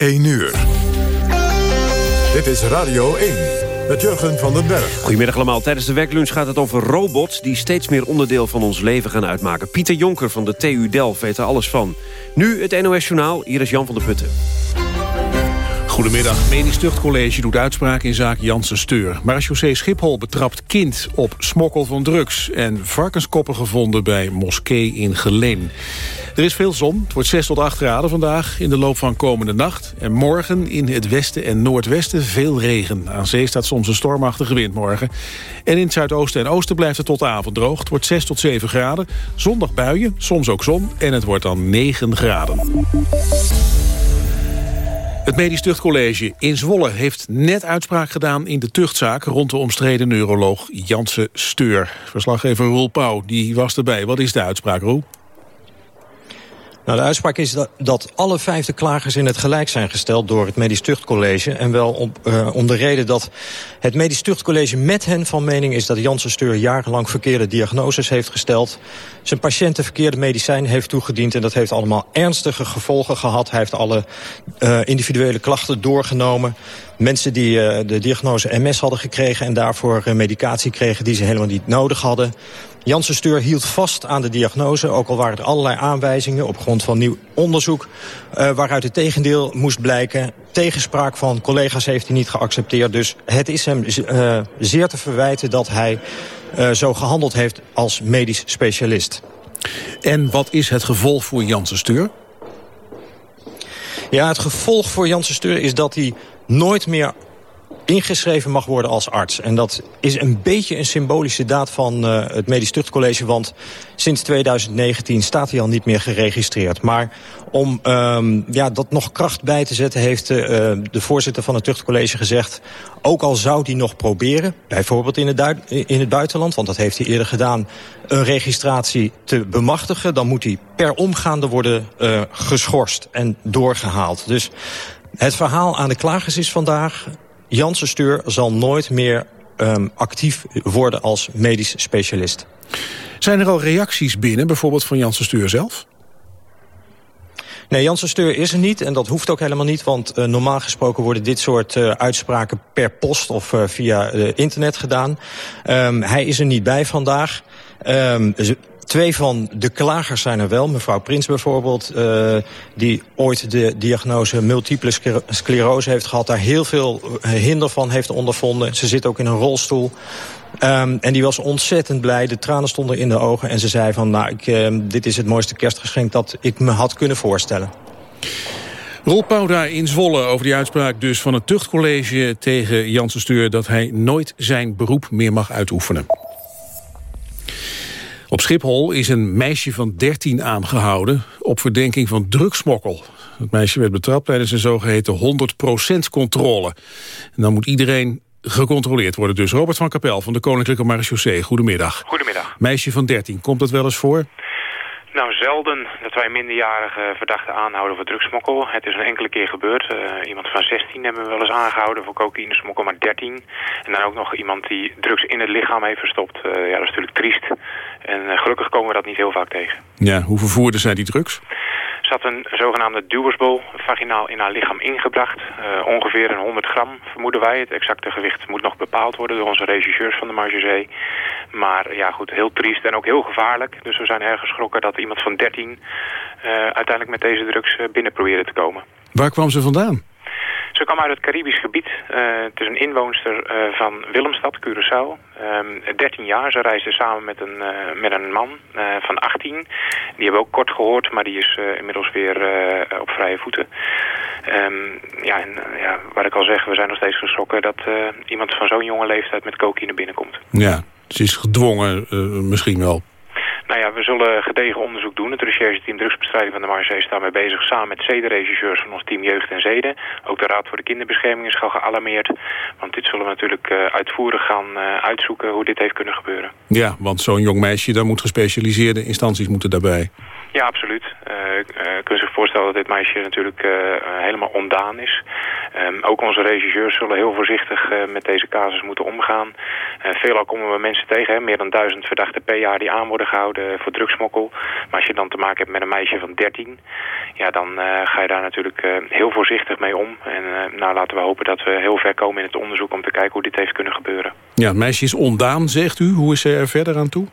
1 uur. Dit is Radio 1 met Jurgen van den Berg. Goedemiddag allemaal. Tijdens de werklunch gaat het over robots... die steeds meer onderdeel van ons leven gaan uitmaken. Pieter Jonker van de TU Delft weet er alles van. Nu het NOS Journaal. Hier is Jan van der Putten. Goedemiddag. Medisch Tuchtcollege doet uitspraak in zaak Janssen Steur. Marechaussee Schiphol betrapt kind op smokkel van drugs... en varkenskoppen gevonden bij moskee in Geleen. Er is veel zon. Het wordt 6 tot 8 graden vandaag in de loop van komende nacht. En morgen in het westen en noordwesten veel regen. Aan zee staat soms een stormachtige wind morgen. En in het zuidoosten en oosten blijft het tot avond droog. Het wordt 6 tot 7 graden. Zondag buien, soms ook zon. En het wordt dan 9 graden. Het Medisch Tuchtcollege in Zwolle heeft net uitspraak gedaan in de tuchtzaak rond de omstreden neuroloog Janse Steur. Verslaggever Roel Pauw, die was erbij. Wat is de uitspraak, Roel? Nou, de uitspraak is dat, dat alle vijfde klagers in het gelijk zijn gesteld door het Medisch Tuchtcollege. En wel op, uh, om de reden dat het Medisch Tuchtcollege met hen van mening is dat Janssen Steur jarenlang verkeerde diagnoses heeft gesteld. Zijn patiënten verkeerde medicijn heeft toegediend en dat heeft allemaal ernstige gevolgen gehad. Hij heeft alle uh, individuele klachten doorgenomen. Mensen die uh, de diagnose MS hadden gekregen en daarvoor medicatie kregen die ze helemaal niet nodig hadden. Janssen Steur hield vast aan de diagnose, ook al waren er allerlei aanwijzingen op grond van nieuw onderzoek, uh, waaruit het tegendeel moest blijken. Tegenspraak van collega's heeft hij niet geaccepteerd, dus het is hem uh, zeer te verwijten dat hij uh, zo gehandeld heeft als medisch specialist. En wat is het gevolg voor Janssen Steur? Ja, het gevolg voor Janssen Steur is dat hij nooit meer ingeschreven mag worden als arts. En dat is een beetje een symbolische daad van uh, het Medisch Tuchtcollege... want sinds 2019 staat hij al niet meer geregistreerd. Maar om um, ja, dat nog kracht bij te zetten... heeft uh, de voorzitter van het Tuchtcollege gezegd... ook al zou hij nog proberen, bijvoorbeeld in het, in het buitenland... want dat heeft hij eerder gedaan, een registratie te bemachtigen... dan moet hij per omgaande worden uh, geschorst en doorgehaald. Dus het verhaal aan de klagers is vandaag... Janssen Steur zal nooit meer um, actief worden als medisch specialist. Zijn er al reacties binnen, bijvoorbeeld van Janssen Steur zelf? Nee, Janssen Steur is er niet en dat hoeft ook helemaal niet... want uh, normaal gesproken worden dit soort uh, uitspraken per post of uh, via internet gedaan. Um, hij is er niet bij vandaag. Um, Twee van de klagers zijn er wel. Mevrouw Prins bijvoorbeeld, uh, die ooit de diagnose multiple sclerose heeft gehad... daar heel veel hinder van heeft ondervonden. Ze zit ook in een rolstoel. Um, en die was ontzettend blij. De tranen stonden in de ogen. En ze zei van, nou, ik, uh, dit is het mooiste kerstgeschenk dat ik me had kunnen voorstellen. Roel Pauw in Zwolle over die uitspraak dus van het tuchtcollege tegen Janssen Steur... dat hij nooit zijn beroep meer mag uitoefenen. Op Schiphol is een meisje van 13 aangehouden op verdenking van drugsmokkel. Het meisje werd betrapt tijdens een zogeheten 100% controle. En dan moet iedereen gecontroleerd worden. Dus Robert van Kapel van de Koninklijke Marechaussee, goedemiddag. Goedemiddag. Meisje van 13, komt dat wel eens voor? Nou, zelden dat wij minderjarige verdachten aanhouden voor drugsmokkel. Het is een enkele keer gebeurd. Uh, iemand van 16 hebben we wel eens aangehouden voor cocaïnesmokkel, maar 13. En dan ook nog iemand die drugs in het lichaam heeft verstopt. Uh, ja, dat is natuurlijk triest. En uh, gelukkig komen we dat niet heel vaak tegen. Ja, hoe vervoerden zij die drugs? zat een zogenaamde duwersbol vaginaal in haar lichaam ingebracht. Uh, ongeveer een 100 gram vermoeden wij. Het exacte gewicht moet nog bepaald worden door onze regisseurs van de Marge Maar ja goed, heel triest en ook heel gevaarlijk. Dus we zijn erg geschrokken dat iemand van 13 uh, uiteindelijk met deze drugs binnen probeerde te komen. Waar kwam ze vandaan? Ze kwam uit het Caribisch gebied. Uh, het is een inwoonster uh, van Willemstad, Curaçao. Um, 13 jaar. Ze reisde samen met een, uh, met een man van 18. Die hebben we ook kort gehoord, maar die is inmiddels weer op vrije voeten. Um, ja, en ja, wat ik al zeg, we zijn nog steeds geschrokken dat iemand van zo'n jonge leeftijd met cocaïne binnenkomt. Ja, ze is gedwongen misschien wel. Nou ja, we zullen gedegen onderzoek doen. Het rechercheteam drugsbestrijding van de Marseille staat mee bezig... samen met zedenregisseurs van ons team Jeugd en Zeden. Ook de Raad voor de Kinderbescherming is al gealarmeerd. Want dit zullen we natuurlijk uh, uitvoerig gaan uh, uitzoeken hoe dit heeft kunnen gebeuren. Ja, want zo'n jong meisje, daar moet gespecialiseerde instanties moeten daarbij. Ja, absoluut. Uh, kun zich voorstellen dat dit meisje natuurlijk uh, helemaal ondaan is. Ehm, ook onze regisseurs zullen heel voorzichtig met deze casus moeten omgaan. veelal komen we mensen tegen, meer dan duizend verdachten per jaar die aan worden gehouden voor drugsmokkel. Maar als je dan te maken hebt met een meisje van 13, ja, dan ga je daar natuurlijk heel voorzichtig mee om. En nou, laten we hopen dat we heel ver komen in het onderzoek om te kijken hoe dit heeft kunnen gebeuren. Ja, het meisje is ondaan, zegt u. Hoe is ze er verder aan toe?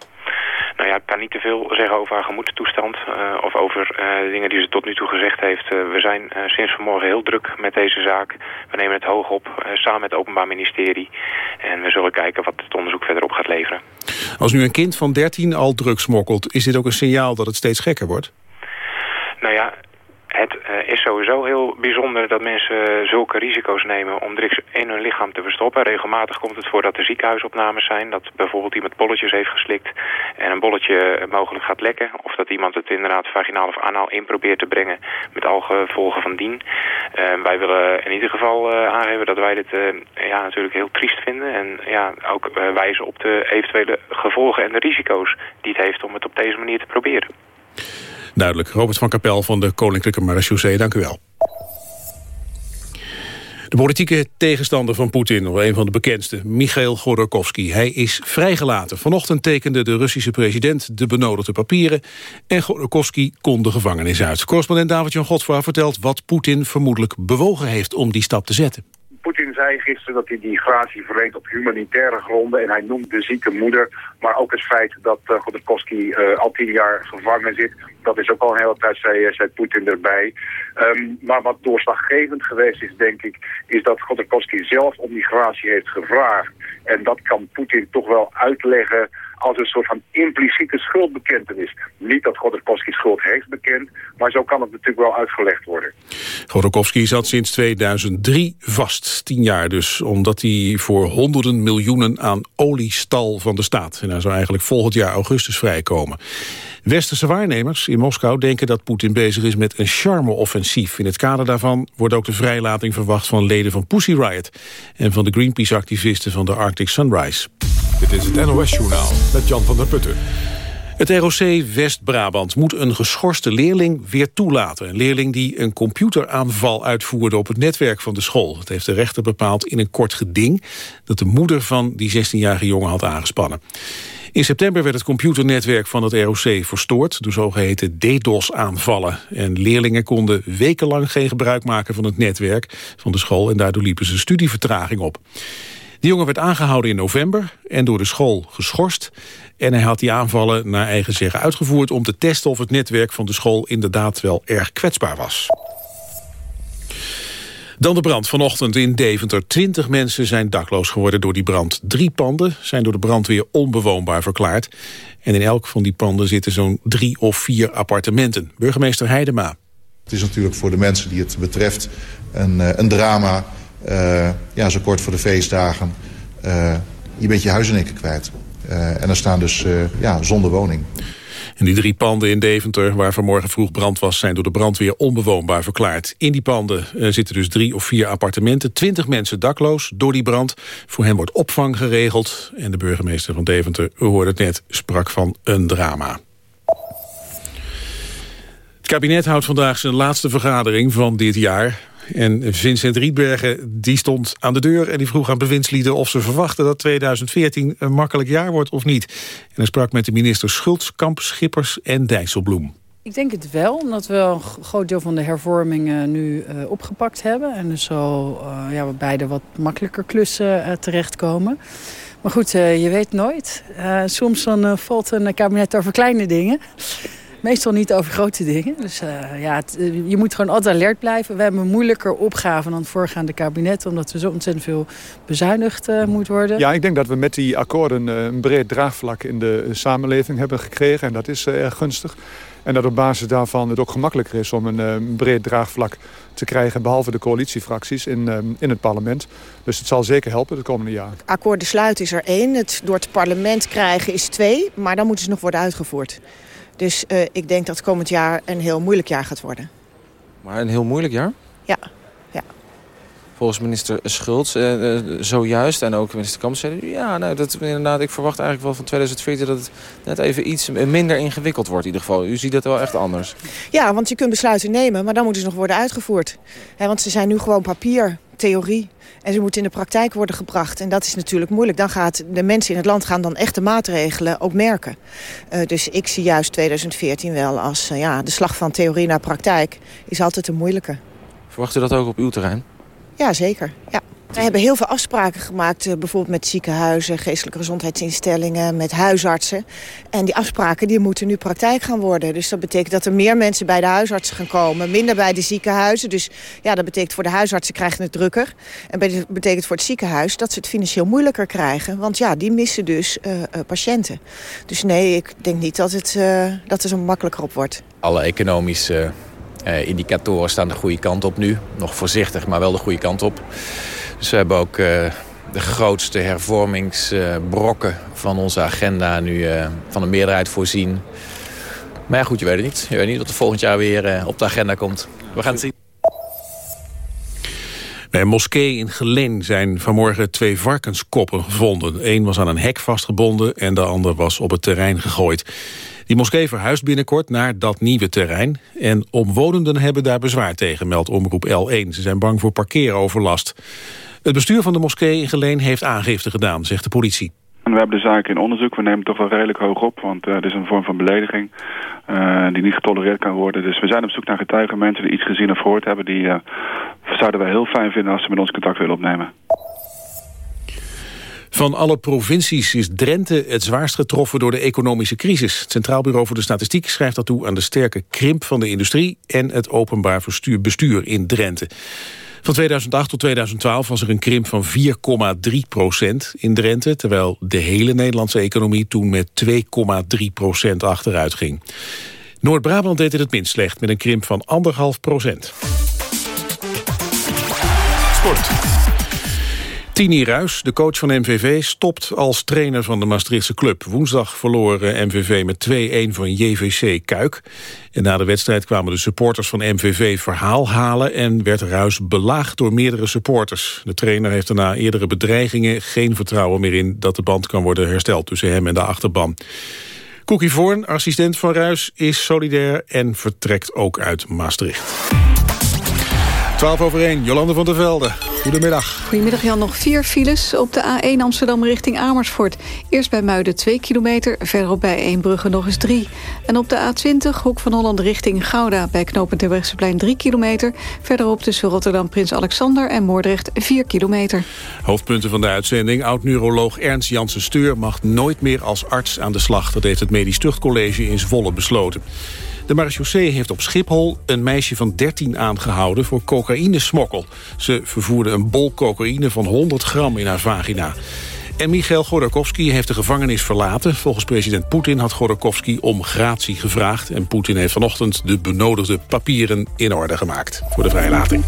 Nou ja, ik kan niet te veel zeggen over haar gemoedstoestand uh, of over de dingen die ze tot nu toe gezegd heeft. Uh, we zijn sinds vanmorgen heel druk met deze zaak. We nemen het hoog op, samen met het Openbaar Ministerie. En we zullen kijken wat het onderzoek verder op gaat leveren. Als nu een kind van 13 al drugs smokkelt, is dit ook een signaal dat het steeds gekker wordt? Nou ja, het uh, is sowieso heel bijzonder dat mensen zulke risico's nemen om drugs in hun lichaam te verstoppen. Regelmatig komt het voor dat er ziekenhuisopnames zijn. Dat bijvoorbeeld iemand bolletjes heeft geslikt en een bolletje mogelijk gaat lekken. Of dat iemand het inderdaad vaginaal of anaal in probeert te brengen met al gevolgen van dien. Wij willen in ieder geval uh, aangeven dat wij dit ja, natuurlijk heel triest vinden. En ja, ook wijzen op de eventuele gevolgen en de risico's die het heeft om het op deze manier te proberen. Duidelijk. Robert van Kapel van de Koninklijke Marechaussee, dank u wel. De politieke tegenstander van Poetin, of een van de bekendste, Michail Godorkovsky. Hij is vrijgelaten. Vanochtend tekende de Russische president de benodigde papieren... en Godorkovsky kon de gevangenis uit. Correspondent David-Jan Godfra vertelt wat Poetin vermoedelijk bewogen heeft om die stap te zetten. Poetin zei gisteren dat hij die gratie verleent op humanitaire gronden. En hij noemt de zieke moeder. Maar ook het feit dat uh, al tien jaar gevangen zit. Dat is ook al een hele tijd, zei, eh, zei Poetin erbij. Um, maar wat doorslaggevend geweest is, denk ik... is dat Godorkovsky zelf om die gratie heeft gevraagd. En dat kan Poetin toch wel uitleggen als een soort van impliciete schuldbekentenis. Niet dat Godorkovsky schuld heeft bekend, maar zo kan het natuurlijk wel uitgelegd worden. Godorkovsky zat sinds 2003 vast, tien jaar dus, omdat hij voor honderden miljoenen aan olie stal van de staat. En hij zou eigenlijk volgend jaar augustus vrijkomen. Westerse waarnemers in Moskou denken dat Poetin bezig is met een charme-offensief. In het kader daarvan wordt ook de vrijlating verwacht van leden van Pussy Riot... en van de Greenpeace-activisten van de Arctic Sunrise. Dit is het NOS-journaal met Jan van der Putten. Het ROC West-Brabant moet een geschorste leerling weer toelaten. Een leerling die een computeraanval uitvoerde op het netwerk van de school. Dat heeft de rechter bepaald in een kort geding... dat de moeder van die 16-jarige jongen had aangespannen. In september werd het computernetwerk van het ROC verstoord... door zogeheten DDoS-aanvallen. En leerlingen konden wekenlang geen gebruik maken van het netwerk van de school... en daardoor liepen ze studievertraging op. De jongen werd aangehouden in november en door de school geschorst. En hij had die aanvallen naar eigen zeggen uitgevoerd... om te testen of het netwerk van de school inderdaad wel erg kwetsbaar was. Dan de brand vanochtend in Deventer. Twintig mensen zijn dakloos geworden door die brand. Drie panden zijn door de brandweer onbewoonbaar verklaard. En in elk van die panden zitten zo'n drie of vier appartementen. Burgemeester Heidema. Het is natuurlijk voor de mensen die het betreft een, eh, een drama. Uh, ja, zo kort voor de feestdagen. Je bent je huis kwijt. Uh, en er staan dus ja, zonder woning. En die drie panden in Deventer, waar vanmorgen vroeg brand was... zijn door de brandweer onbewoonbaar verklaard. In die panden zitten dus drie of vier appartementen. Twintig mensen dakloos door die brand. Voor hen wordt opvang geregeld. En de burgemeester van Deventer, hoorde het net, sprak van een drama. Het kabinet houdt vandaag zijn laatste vergadering van dit jaar. En Vincent Rietbergen die stond aan de deur en die vroeg aan bewindslieden of ze verwachten dat 2014 een makkelijk jaar wordt of niet. En hij sprak met de minister Schultz, Kamp, Schippers en Dijsselbloem. Ik denk het wel, omdat we een groot deel van de hervormingen nu uh, opgepakt hebben. En dus zo uh, ja, beide wat makkelijker klussen uh, terechtkomen. Maar goed, je weet nooit. soms dan valt een kabinet over kleine dingen. Meestal niet over grote dingen. Dus uh, ja, het, uh, je moet gewoon altijd alert blijven. We hebben een moeilijker opgave dan het voorgaande kabinet... omdat er zo ontzettend veel bezuinigd uh, moet worden. Ja, ik denk dat we met die akkoorden een breed draagvlak in de samenleving hebben gekregen. En dat is erg gunstig. En dat op basis daarvan het ook gemakkelijker is om een, een breed draagvlak te krijgen... behalve de coalitiefracties in, in het parlement. Dus het zal zeker helpen de komende jaren. Akkoorden sluiten is er één. Het door het parlement krijgen is twee. Maar dan moeten ze nog worden uitgevoerd. Dus uh, ik denk dat komend jaar een heel moeilijk jaar gaat worden. Maar een heel moeilijk jaar? Ja. ja. Volgens minister Schultz uh, uh, zojuist en ook minister Kamp zeiden... ja, nou, dat, inderdaad, ik verwacht eigenlijk wel van 2014 dat het net even iets minder ingewikkeld wordt in ieder geval. U ziet dat wel echt anders. Ja, want je kunt besluiten nemen, maar dan moeten ze nog worden uitgevoerd. He, want ze zijn nu gewoon papier theorie. En ze moeten in de praktijk worden gebracht. En dat is natuurlijk moeilijk. Dan gaat de mensen in het land gaan dan echt de maatregelen ook merken. Uh, dus ik zie juist 2014 wel als uh, ja, de slag van theorie naar praktijk is altijd een moeilijke. Verwacht u dat ook op uw terrein? Ja, zeker. Ja. We hebben heel veel afspraken gemaakt, uh, bijvoorbeeld met ziekenhuizen, geestelijke gezondheidsinstellingen, met huisartsen. En die afspraken die moeten nu praktijk gaan worden. Dus dat betekent dat er meer mensen bij de huisartsen gaan komen, minder bij de ziekenhuizen. Dus ja, dat betekent voor de huisartsen krijgen het drukker. En dat betekent voor het ziekenhuis dat ze het financieel moeilijker krijgen. Want ja, die missen dus uh, uh, patiënten. Dus nee, ik denk niet dat het, dat er zo makkelijker op wordt. Alle economische indicatoren staan de goede kant op nu. Nog voorzichtig, maar wel de goede kant op. Dus we hebben ook uh, de grootste hervormingsbrokken van onze agenda nu uh, van een meerderheid voorzien. Maar ja, goed, je weet het niet. Je weet niet wat er volgend jaar weer op de agenda komt. We gaan het zien. Bij een moskee in Geleen zijn vanmorgen twee varkenskoppen gevonden. Eén was aan een hek vastgebonden en de ander was op het terrein gegooid. Die moskee verhuist binnenkort naar dat nieuwe terrein. En omwonenden hebben daar bezwaar tegen, meldt Omroep L1. Ze zijn bang voor parkeeroverlast. Het bestuur van de moskee in Geleen heeft aangifte gedaan, zegt de politie. We hebben de zaak in onderzoek. We nemen het toch wel redelijk hoog op, want uh, het is een vorm van belediging uh, die niet getolereerd kan worden. Dus we zijn op zoek naar getuigen, mensen die iets gezien of gehoord hebben. Die uh, zouden wij heel fijn vinden als ze met ons contact willen opnemen. Van alle provincies is Drenthe het zwaarst getroffen door de economische crisis. Het Centraal Bureau voor de Statistiek schrijft dat toe aan de sterke krimp van de industrie en het openbaar bestuur in Drenthe. Van 2008 tot 2012 was er een krimp van 4,3 procent in Drenthe... terwijl de hele Nederlandse economie toen met 2,3 procent achteruit ging. Noord-Brabant deed het het minst slecht met een krimp van 1,5 procent. Sport. Tini Ruis, de coach van MVV, stopt als trainer van de Maastrichtse club. Woensdag verloor MVV met 2-1 van JVC Kuik. En na de wedstrijd kwamen de supporters van MVV verhaal halen... en werd Ruis belaagd door meerdere supporters. De trainer heeft daarna eerdere bedreigingen geen vertrouwen meer in... dat de band kan worden hersteld tussen hem en de achterban. Cookie Voorn, assistent van Ruis, is solidair en vertrekt ook uit Maastricht. 12 over 1, Jolande van der Velde. Goedemiddag. Goedemiddag Jan, nog vier files op de A1 Amsterdam richting Amersfoort. Eerst bij Muiden 2 kilometer, verderop bij Eembrugge nog eens 3. En op de A20 Hoek van Holland richting Gouda... bij knooppunt Terbrechtseplein 3 kilometer. Verderop tussen Rotterdam Prins Alexander en Moordrecht 4 kilometer. Hoofdpunten van de uitzending. Oud-neuroloog Ernst Janssen Steur mag nooit meer als arts aan de slag. Dat heeft het Medisch Tuchtcollege in Zwolle besloten. De marechaussee heeft op Schiphol een meisje van 13 aangehouden voor cocaïnesmokkel. Ze vervoerde een bol cocaïne van 100 gram in haar vagina. En Michail Godorkovsky heeft de gevangenis verlaten. Volgens president Poetin had Godorkovsky om gratie gevraagd... en Poetin heeft vanochtend de benodigde papieren in orde gemaakt... voor de vrijlating.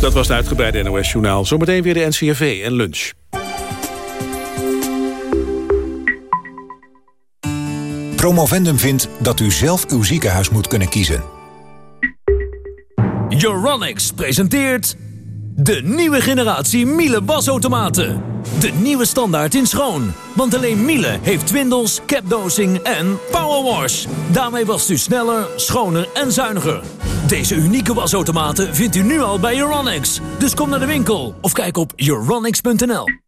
Dat was het uitgebreide NOS-journaal. Zometeen weer de NCRV en lunch. Promovendum vindt dat u zelf uw ziekenhuis moet kunnen kiezen. Euronics presenteert... de nieuwe generatie Miele wasautomaten. De nieuwe standaard in schoon. Want alleen Miele heeft twindels, capdosing en powerwash. Daarmee wast u sneller, schoner en zuiniger. Deze unieke wasautomaten vindt u nu al bij Euronics. Dus kom naar de winkel of kijk op euronics.nl.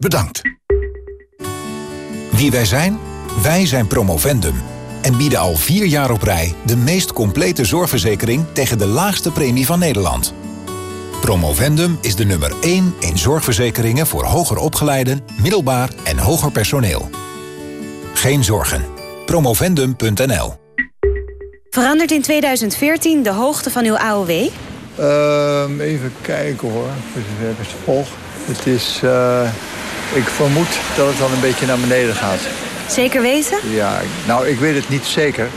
Bedankt. Wie wij zijn? Wij zijn Promovendum en bieden al vier jaar op rij de meest complete zorgverzekering tegen de laagste premie van Nederland. Promovendum is de nummer 1 in zorgverzekeringen voor hoger opgeleiden, middelbaar en hoger personeel. Geen zorgen. Promovendum.nl Verandert in 2014 de hoogte van uw AOW? Uh, even kijken hoor, voor zover ik het volg. Het is, uh, ik vermoed dat het dan een beetje naar beneden gaat. Zeker weten? Ja, nou, ik weet het niet zeker.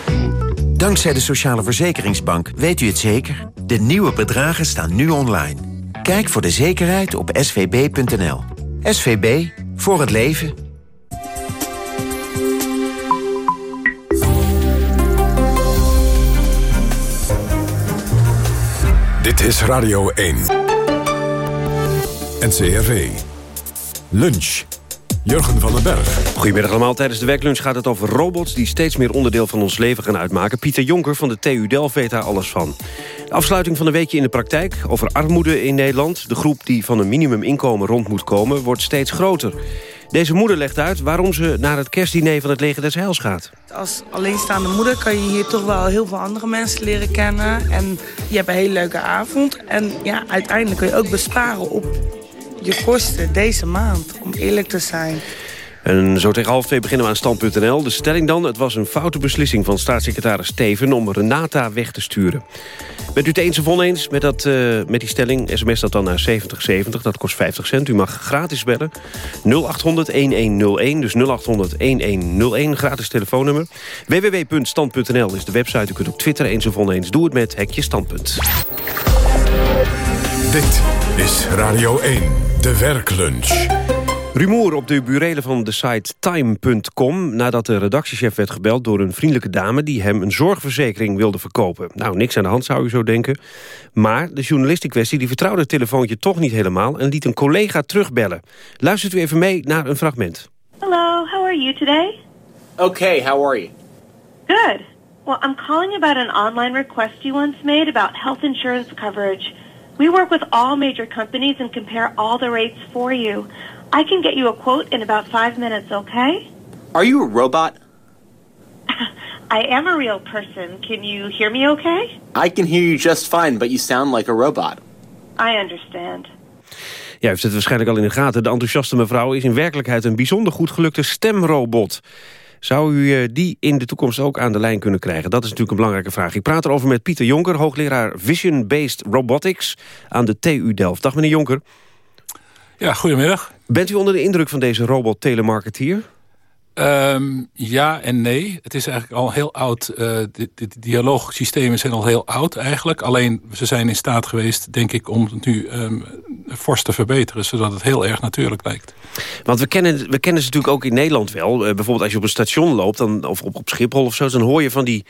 Dankzij de Sociale Verzekeringsbank weet u het zeker. De nieuwe bedragen staan nu online. Kijk voor de zekerheid op svb.nl. SVB, voor het leven. Dit is Radio 1. NCRV. Lunch. Jurgen van den Berg. Goedemiddag allemaal. Tijdens de werklunch gaat het over robots... die steeds meer onderdeel van ons leven gaan uitmaken. Pieter Jonker van de TU Delft weet daar alles van. De afsluiting van een weekje in de praktijk over armoede in Nederland. De groep die van een minimuminkomen rond moet komen... wordt steeds groter. Deze moeder legt uit waarom ze naar het kerstdiner van het Leger des Heils gaat. Als alleenstaande moeder kan je hier toch wel heel veel andere mensen leren kennen. En je hebt een hele leuke avond. En ja, uiteindelijk kun je ook besparen op je kosten deze maand, om eerlijk te zijn. En zo tegen half twee beginnen we aan stand.nl. De stelling dan, het was een foute beslissing van staatssecretaris Steven... om Renata weg te sturen. Bent u het eens of oneens met, dat, uh, met die stelling? SMS dat dan naar 7070, dat kost 50 cent. U mag gratis bellen. 0800-1101, dus 0800-1101, gratis telefoonnummer. www.stand.nl is de website. U kunt op Twitter eens of oneens. Doe het met Hekje Standpunt. Dit is Radio 1, de werklunch. Rumoer op de burelen van de site time.com... nadat de redactiechef werd gebeld door een vriendelijke dame... die hem een zorgverzekering wilde verkopen. Nou, niks aan de hand zou u zo denken. Maar de journalist in kwestie die vertrouwde het telefoontje toch niet helemaal... en liet een collega terugbellen. Luistert u even mee naar een fragment. Hello, how are you today? Okay, how are you? Good. Well, I'm calling about an online request you once made about health insurance coverage. We work with all major companies and compare all the rates for you. I can get you a quote in about five minutes, okay? Are you a robot? I am a real person. Can you hear me okay? I can hear you just fine, but you sound like a robot. I understand. Ja, u heeft het waarschijnlijk al in de gaten. De enthousiaste mevrouw is in werkelijkheid een bijzonder goed gelukte stemrobot. Zou u eh, die in de toekomst ook aan de lijn kunnen krijgen? Dat is natuurlijk een belangrijke vraag. Ik praat erover met Pieter Jonker, hoogleraar Vision-Based Robotics aan de TU Delft. Dag meneer Jonker. Ja, goedemidgg. Bent u onder de indruk van deze robot-telemarketeer? Um, ja en nee. Het is eigenlijk al heel oud. Uh, de, dialoogsystemen zijn al heel oud eigenlijk. Alleen ze zijn in staat geweest, denk ik, om het nu um, fors te verbeteren. Zodat het heel erg natuurlijk lijkt. Want we kennen, we kennen ze natuurlijk ook in Nederland wel. Uh, bijvoorbeeld als je op een station loopt, dan, of op, op Schiphol of zo... dan hoor je van die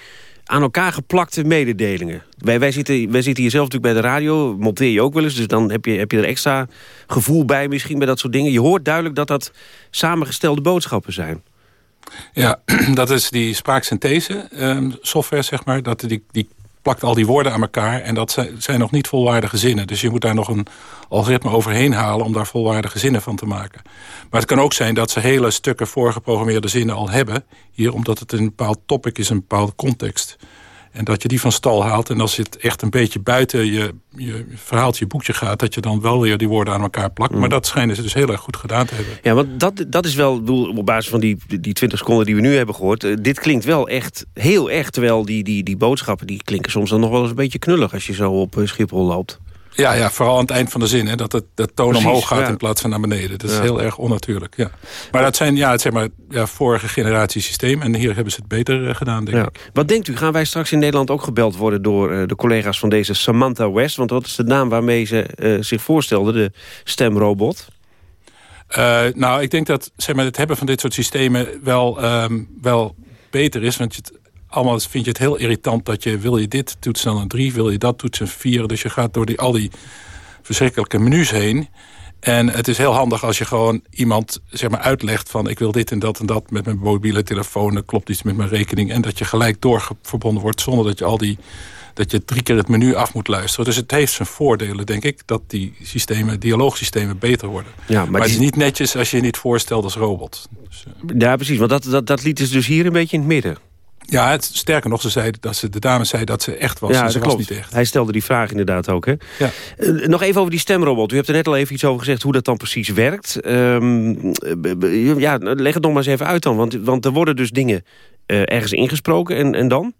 aan elkaar geplakte mededelingen. Wij, wij, zitten, wij zitten hier zelf natuurlijk bij de radio, monteer je ook wel eens... dus dan heb je, heb je er extra gevoel bij misschien bij dat soort dingen. Je hoort duidelijk dat dat samengestelde boodschappen zijn. Ja, dat is die spraaksynthese um, software, zeg maar. Dat die, die plakt al die woorden aan elkaar en dat zijn, zijn nog niet volwaardige zinnen. Dus je moet daar nog een algoritme overheen halen om daar volwaardige zinnen van te maken. Maar het kan ook zijn dat ze hele stukken voorgeprogrammeerde zinnen al hebben. Hier omdat het een bepaald topic is, een bepaalde context. En dat je die van stal haalt. En als het echt een beetje buiten je, je verhaaltje, je boekje gaat... dat je dan wel weer die woorden aan elkaar plakt. Mm. Maar dat schijnen ze dus heel erg goed gedaan te hebben. Ja, want dat, dat is wel, op basis van die, die 20 seconden die we nu hebben gehoord... Uh, dit klinkt wel echt heel erg. Terwijl die, die, die boodschappen die klinken soms dan nog wel eens een beetje knullig... als je zo op uh, Schiphol loopt. Ja, ja, vooral aan het eind van de zin. Hè, dat het de toon Precies, omhoog gaat ja. in plaats van naar beneden. Dat is Ja. heel erg onnatuurlijk. Ja. Maar dat zijn ja, het zeg maar, ja, vorige generatie systeem. En hier hebben ze het beter eh, gedaan, denk ik. Wat denkt u, gaan wij straks in Nederland ook gebeld worden... door eh, de collega's van deze Samantha West? Want dat is de naam waarmee ze eh, zich voorstelde, de stemrobot. Nou, ik denk dat zeg maar, het hebben van dit soort systemen wel, ehm, wel beter is. Want je het, allemaal vind je het heel irritant dat je... wil je dit, toetsen dan een 3, wil je dat, toetsen een 4. Dus je gaat door die, al die verschrikkelijke menus heen. En het is heel handig als je gewoon iemand zeg maar, uitlegt van... ik wil dit en dat en dat met mijn mobiele telefoon... er klopt iets met mijn rekening... en dat je gelijk doorverbonden wordt zonder dat je al die dat je drie keer het menu af moet luisteren. Dus het heeft zijn voordelen, denk ik, dat die systemen, dialoogsystemen beter worden. Ja, maar maar het is niet netjes als je je niet voorstelt als robot. Ja, precies, want dat, dat, dat liet dus hier een beetje in het midden. Ja, het, sterker nog, ze zei dat ze, de dame zei dat ze echt was. ja, en ze dat was klopt. niet echt. Hij stelde die vraag inderdaad ook. Hè? Ja. Eh, nog even over die stemrobot. U hebt er net al even iets over gezegd hoe dat dan precies werkt. Ehm, b- ja, leg het nog maar eens even uit dan. Want, want er worden dus dingen eh, ergens ingesproken en, en dan?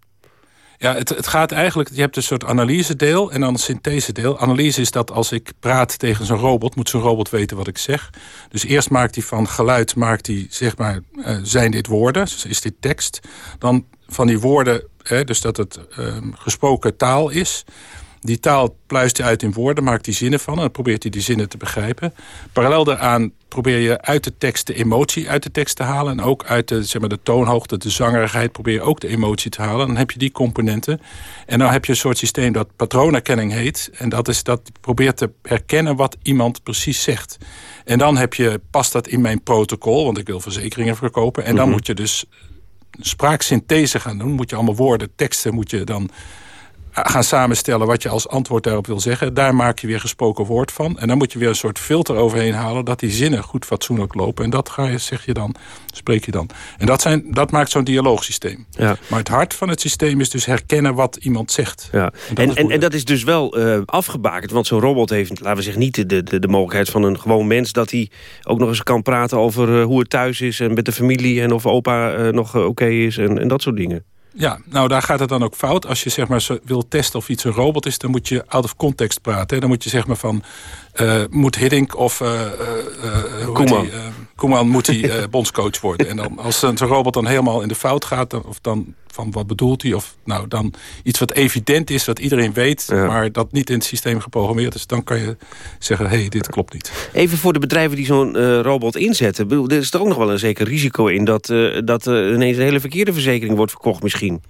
Ja, het, het gaat eigenlijk, je hebt een soort analyse-deel en dan een synthese-deel. Analyse is dat als ik praat tegen zo'n robot, moet zo'n robot weten wat ik zeg. Dus eerst maakt hij van geluid, maakt hij, zeg maar, eh, zijn dit woorden, dus is dit tekst. Dan van die woorden, hè, dus dat het ehm, gesproken taal is. Die taal pluist hij uit in woorden, maakt hij zinnen van... en dan probeert hij die zinnen te begrijpen. Parallel daaraan probeer je uit de tekst de emotie uit de tekst te halen... en ook uit de, zeg maar, de toonhoogte, de zangerigheid... probeer je ook de emotie te halen. Dan heb je die componenten. En dan heb je een soort systeem dat patroonherkenning heet. En dat is dat probeert te herkennen wat iemand precies zegt. En dan heb je, past dat in mijn protocol... want ik wil verzekeringen verkopen. En dan Mhm. moet je dus spraaksynthese gaan doen. Moet je allemaal woorden, teksten moet je dan gaan samenstellen wat je als antwoord daarop wil zeggen. Daar maak je weer gesproken woord van. En dan moet je weer een soort filter overheen halen... dat die zinnen goed fatsoenlijk lopen. En dat ga je, zeg je dan, spreek je dan. En dat, zijn, dat maakt zo'n dialoogsysteem. Ja. Maar het hart van het systeem is dus herkennen wat iemand zegt. Ja. En, en, en dat is dus wel eh, afgebakend, want zo'n robot heeft, laten we zeggen, niet de, de, de mogelijkheid van een gewoon mens dat hij ook nog eens kan praten over eh, hoe het thuis is en met de familie en of opa eh, nog oké is en, en dat soort dingen. Ja, nou daar gaat het dan ook fout. Als je zeg maar zo wil testen of iets een robot is... dan moet je out of context praten. Hè. Dan moet je zeg maar van... eh, moet Hiddink of Koeman. die, eh, Koeman moet hij eh, bondscoach worden. En dan, als zo'n robot dan helemaal in de fout gaat... Dan, of dan van wat bedoelt hij... of nou dan iets wat evident is, wat iedereen weet... maar dat niet in het systeem geprogrammeerd is... dan kan je zeggen, hé, hey, dit klopt niet. Even voor de bedrijven die zo'n eh, robot inzetten. Bedoel, Er is er ook nog wel een zeker risico in dat, eh, dat ineens een hele verkeerde verzekering wordt verkocht misschien.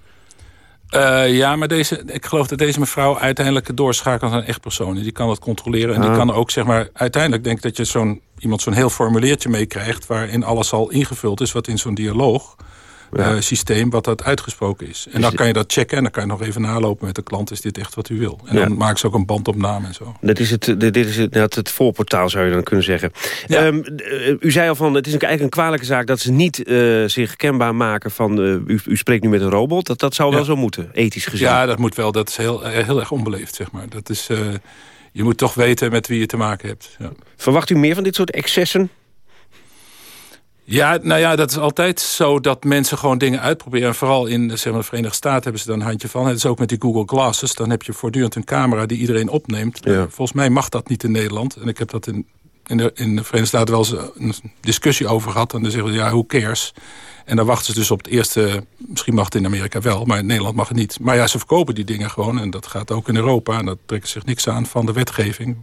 Eh, ja, maar deze, ik geloof dat deze mevrouw uiteindelijk doorschakelt een echt persoon. En die kan dat controleren. En die kan ook, zeg maar, uiteindelijk denk ik dat je zo'n iemand zo'n heel formuliertje meekrijgt... waarin alles al ingevuld is wat in zo'n dialoog... eh, systeem wat dat uitgesproken is. En dan kan je dat checken en dan kan je nog even nalopen met de klant... is dit echt wat u wil? En Ja. dan maken ze ook een bandopname en zo. Dat is het, dit is het, het, het voorportaal, zou je dan kunnen zeggen. Ehm, eh, u zei al van, het is eigenlijk een kwalijke zaak... dat ze niet eh, zich kenbaar maken van... u, u spreekt nu met een robot. Dat, dat zou wel zo moeten, ethisch gezien. Ja, dat moet wel. Dat is heel, heel erg onbeleefd, zeg maar. Dat is, je moet toch weten met wie je te maken hebt. Ja. Verwacht u meer van dit soort excessen? Ja, nou ja, dat is altijd zo dat mensen gewoon dingen uitproberen. En vooral in zeg maar, de Verenigde Staten hebben ze daar een handje van. Het is ook met die Google Glasses. Dan heb je voortdurend een camera die iedereen opneemt. Volgens mij mag dat niet in Nederland. En ik heb dat in, in, de, in de Verenigde Staten wel eens een discussie over gehad. En dan zeggen ze, ja, who cares? En dan wachten ze dus op het eerste... Misschien mag het in Amerika wel, maar in Nederland mag het niet. Maar ja, ze verkopen die dingen gewoon. En dat gaat ook in Europa. En dat trekken zich niks aan van de wetgeving.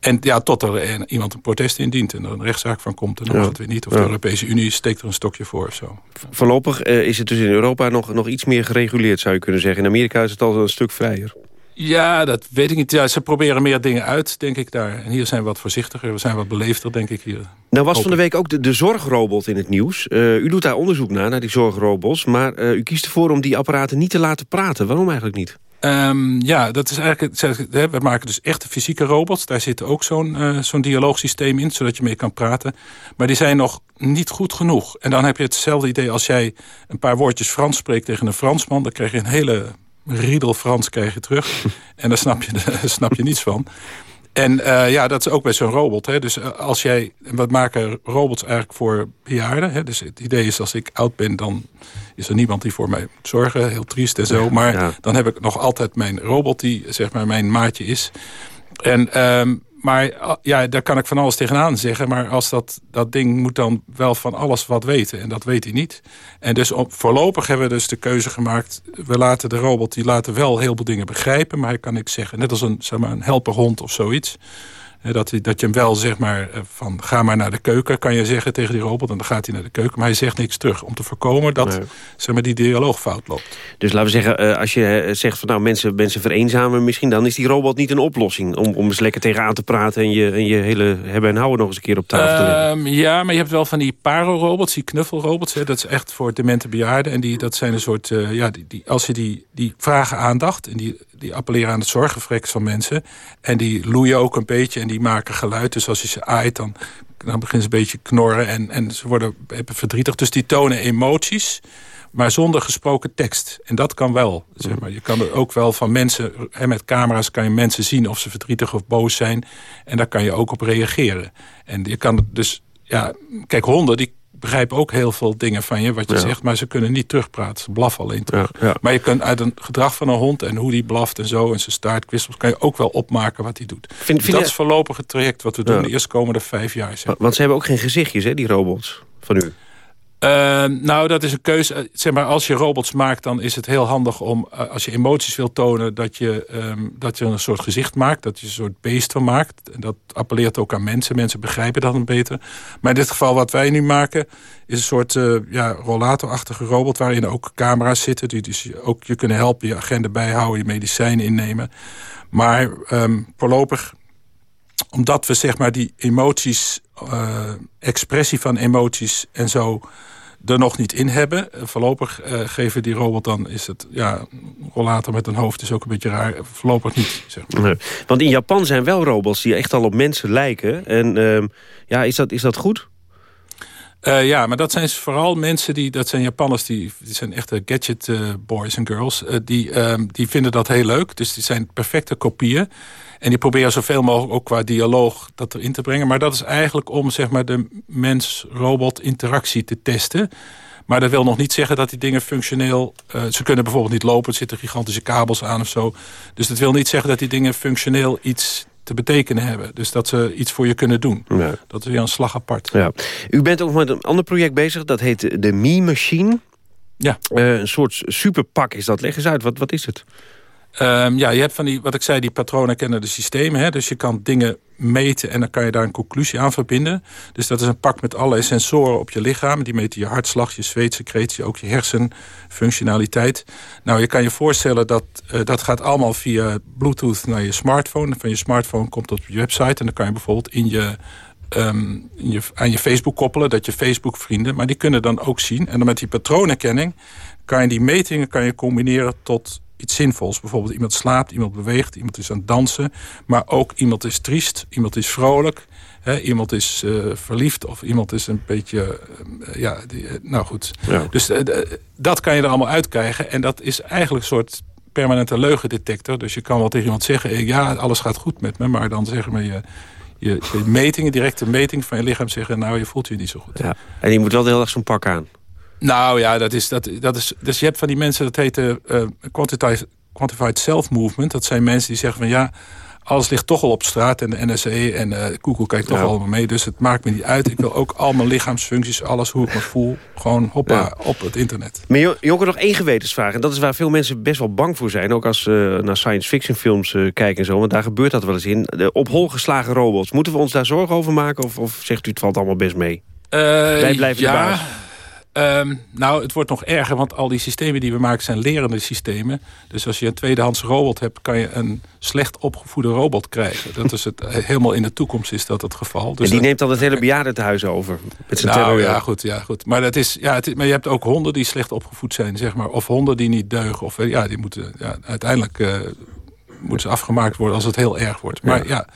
En ja, tot er iemand een protest indient en er een rechtszaak van komt... en dan Ja. het weer niet. Of Ja. de Europese Unie steekt er een stokje voor of zo. Voorlopig eh, is het dus in Europa nog, nog iets meer gereguleerd, zou je kunnen zeggen. In Amerika is het al een stuk vrijer. Ja, dat weet ik niet. Ja, ze proberen meer dingen uit, denk ik daar. En hier zijn we wat voorzichtiger, we zijn wat beleefder, denk ik hier. Nou was van de week ook de, de zorgrobot in het nieuws. Eh, u doet daar onderzoek naar, naar die zorgrobots. Maar eh, u kiest ervoor om die apparaten niet te laten praten. Waarom eigenlijk niet? Ehm, ja, dat is eigenlijk. We maken dus echte fysieke robots. Daar zit ook zo'n eh, zo'n dialoogsysteem in, zodat je mee kan praten. Maar die zijn nog niet goed genoeg. En dan heb je hetzelfde idee als jij een paar woordjes Frans spreekt tegen een Fransman. Dan krijg je een hele riedel Frans krijg je terug. en daar snap je, daar snap je niets van. En eh, ja, dat is ook bij zo'n robot. Hè. Dus eh, als jij, we maken robots eigenlijk voor bejaarden. Hè. Dus het idee is als ik oud ben, dan is er niemand die voor mij moet zorgen. Heel triest en zo. Maar dan heb ik nog altijd mijn robot die zeg maar mijn maatje is. En, ehm, maar eh, ja, daar kan ik van alles tegenaan zeggen. Maar als dat, dat ding moet dan wel van alles wat weten. En dat weet hij niet. En dus op, voorlopig hebben we dus de keuze gemaakt. We laten de robot, die laten wel heel veel dingen begrijpen. Maar hij kan niks zeggen. Net als een, zeg maar, een helperhond of zoiets. Dat, dat je hem wel zeg maar eh, van ga maar naar de keuken kan je zeggen tegen die robot. En dan gaat hij naar de keuken. Maar hij zegt niks terug. Om te voorkomen dat zeg maar, die dialoog fout loopt. Dus laten we zeggen, eh, als je eh, zegt van nou mensen, mensen vereenzamen misschien... dan is die robot niet een oplossing om, om eens lekker tegenaan te praten... en je, en je hele hebben en houden nog eens een keer op tafel te leggen. Ehm, ja, maar je hebt wel van die paro-robots, die knuffelrobots. Hè, dat is echt voor demente bejaarden. En die, dat zijn een soort, ja, die, die, als je die, die vragen aandacht... en die, die appelleren aan het zorgreflex van mensen... en die loeien ook een beetje en die maken geluid. Dus als je ze aait, dan, dan beginnen ze een beetje knorren... en, en ze worden verdrietig. Dus die tonen emoties maar zonder gesproken tekst. En dat kan wel. Zeg maar. Je kan er ook wel van mensen... Hè, met camera's kan je mensen zien of ze verdrietig of boos zijn. En daar kan je ook op reageren. En je kan dus... Ja, kijk, honden die begrijpen ook heel veel dingen van je, wat je Ja. zegt... maar ze kunnen niet terugpraten. Ze blaffen alleen terug. Maar je kunt uit een gedrag van een hond en hoe die blaft en zo... en zijn staartkwistels, kan je ook wel opmaken wat hij doet. vind dat je- is voorlopig het traject wat we doen Ja. de eerstkomende vijf jaar. Zeg. Want ze hebben ook geen gezichtjes, hè, die robots van u. Ehm, nou, dat is een keuze. Eh, zeg maar, als je robots maakt, dan is het heel handig om... Eh, als je emoties wil tonen, dat je, ehm, dat je een soort gezicht maakt. Dat je een soort beest van maakt. En dat appelleert ook aan mensen. Mensen begrijpen dat dan beter. Maar in dit geval wat wij nu maken... is een soort uh, ja, rollatorachtige robot... waarin ook camera's zitten. Die dus ook je kunnen helpen, je agenda bijhouden... je medicijnen innemen. Maar um, voorlopig omdat we zeg maar die emoties, uh, expressie van emoties en zo er nog niet in hebben. Eh, voorlopig uh, geven die robot dan, is het, ja, rollator met een hoofd is ook een beetje raar. Voorlopig niet, zeg maar. nee. Want in Japan zijn wel robots die echt al op mensen lijken. En uh, ja, is dat, is dat goed? Uh, ja, maar dat zijn vooral mensen die, dat zijn Japanners, die, die zijn echte gadget boys en girls. Die, um, die vinden dat heel leuk. Dus die zijn perfecte kopieën. En die proberen zoveel mogelijk ook qua dialoog dat erin te brengen. Maar dat is eigenlijk om zeg maar, de mens-robot interactie te testen. Maar dat wil nog niet zeggen dat die dingen functioneel... Uh, ze kunnen bijvoorbeeld niet lopen, er zitten gigantische kabels aan of zo. Dus dat wil niet zeggen dat die dingen functioneel iets te betekenen hebben. Dus dat ze iets voor je kunnen doen. Ja. Dat is weer een slag apart. Ja. U bent ook met een ander project bezig, dat heet de Me-machine. Ja. Uh, een soort superpak is dat. Leg eens uit, wat, wat is het? Um, ja, je hebt van die, wat ik zei, die patronenkennende systemen. Hè? Dus je kan dingen meten en dan kan je daar een conclusie aan verbinden. Dus dat is een pak met allerlei sensoren op je lichaam. Die meten je hartslag, je zweetsecretie, ook je hersenfunctionaliteit. Nou, je kan je voorstellen dat uh, dat gaat allemaal via Bluetooth naar je smartphone. Van je smartphone komt op je website en dan kan je bijvoorbeeld in je Um, je, aan je Facebook koppelen, dat je Facebook-vrienden... maar die kunnen dan ook zien. En dan met die patroonherkenning kan je die metingen kan je combineren tot iets zinvols. Bijvoorbeeld iemand slaapt, iemand beweegt, iemand is aan het dansen. Maar ook iemand is triest, iemand is vrolijk. Hè, iemand is uh, verliefd of iemand is een beetje... Uh, ja, die, uh, nou goed. Ja. Dus dat kan je er allemaal uitkrijgen. En dat is eigenlijk een soort permanente leugendetector. Dus je kan wel tegen iemand zeggen... ja, alles gaat goed met me. Maar dan zeggen we je... Je, metingen, directe metingen van je lichaam zeggen... nou, je voelt je niet zo goed. Ja. En je moet wel heel erg zo'n pak aan. Nou ja, dat is, dat, dat is, dus je hebt van die mensen, dat heet uh, quantified, quantified Self-Movement. Dat zijn mensen die zeggen van ja, alles ligt toch al op straat. En de NSE en uh, Google kijkt toch ja. allemaal mee. Dus het maakt me niet uit. Ik wil ook al mijn lichaamsfuncties, alles hoe ik me voel... gewoon hoppa, ja. op het internet. Maar Jonker, nog één gewetensvraag. En dat is waar veel mensen best wel bang voor zijn. Ook als ze uh, naar science fiction films uh, kijken en zo. Want daar gebeurt dat wel eens in. De op hol geslagen robots. Moeten we ons daar zorgen over maken? Of, of zegt u het valt allemaal best mee? Wij blijven ja. de baas. Um, nou, het wordt nog erger, want al die systemen die we maken zijn lerende systemen. Dus als je een tweedehands robot hebt, kan je een slecht opgevoede robot krijgen. Dat is het, helemaal in de toekomst is dat het geval. Dus en die neemt dan het hele bejaardentehuis over? Met zijn nou ja, goed, ja, goed. Maar, dat is, ja, het, maar je hebt ook honden die slecht opgevoed zijn, zeg maar. Of honden die niet deugen. Of ja, die moeten ja, uiteindelijk uh, moeten ze afgemaakt worden als het heel erg wordt. Maar ja. ja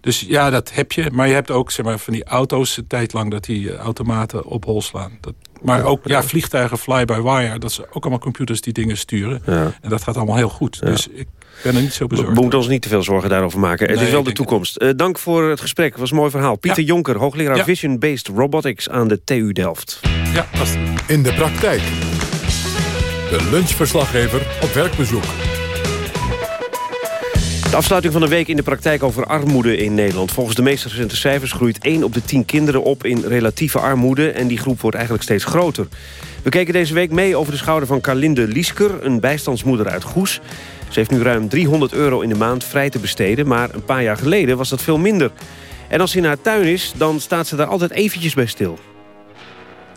dus ja, dat heb je. Maar je hebt ook zeg maar, van die auto's een tijd lang dat die automaten op hol slaan. Dat, maar ook ja, vliegtuigen fly-by-wire. Dat zijn ook allemaal computers die dingen sturen. Ja. En dat gaat allemaal heel goed. Ja. Dus ik ben er niet zo bezorgd. We moeten ons niet te veel zorgen daarover maken. Nee, het is wel de toekomst. Uh, dank voor het gesprek. Het was een mooi verhaal. Pieter ja. Jonker, hoogleraar ja. Vision-Based Robotics aan de TU Delft. Ja, vast. In de praktijk. De lunchverslaggever op werkbezoek. De afsluiting van de week in de praktijk over armoede in Nederland. Volgens de meest recente cijfers groeit 1 op de 10 kinderen op in relatieve armoede... en die groep wordt eigenlijk steeds groter. We keken deze week mee over de schouder van Carlinde Liesker... een bijstandsmoeder uit Goes. Ze heeft nu ruim 300 euro in de maand vrij te besteden... maar een paar jaar geleden was dat veel minder. En als ze in haar tuin is, dan staat ze daar altijd eventjes bij stil.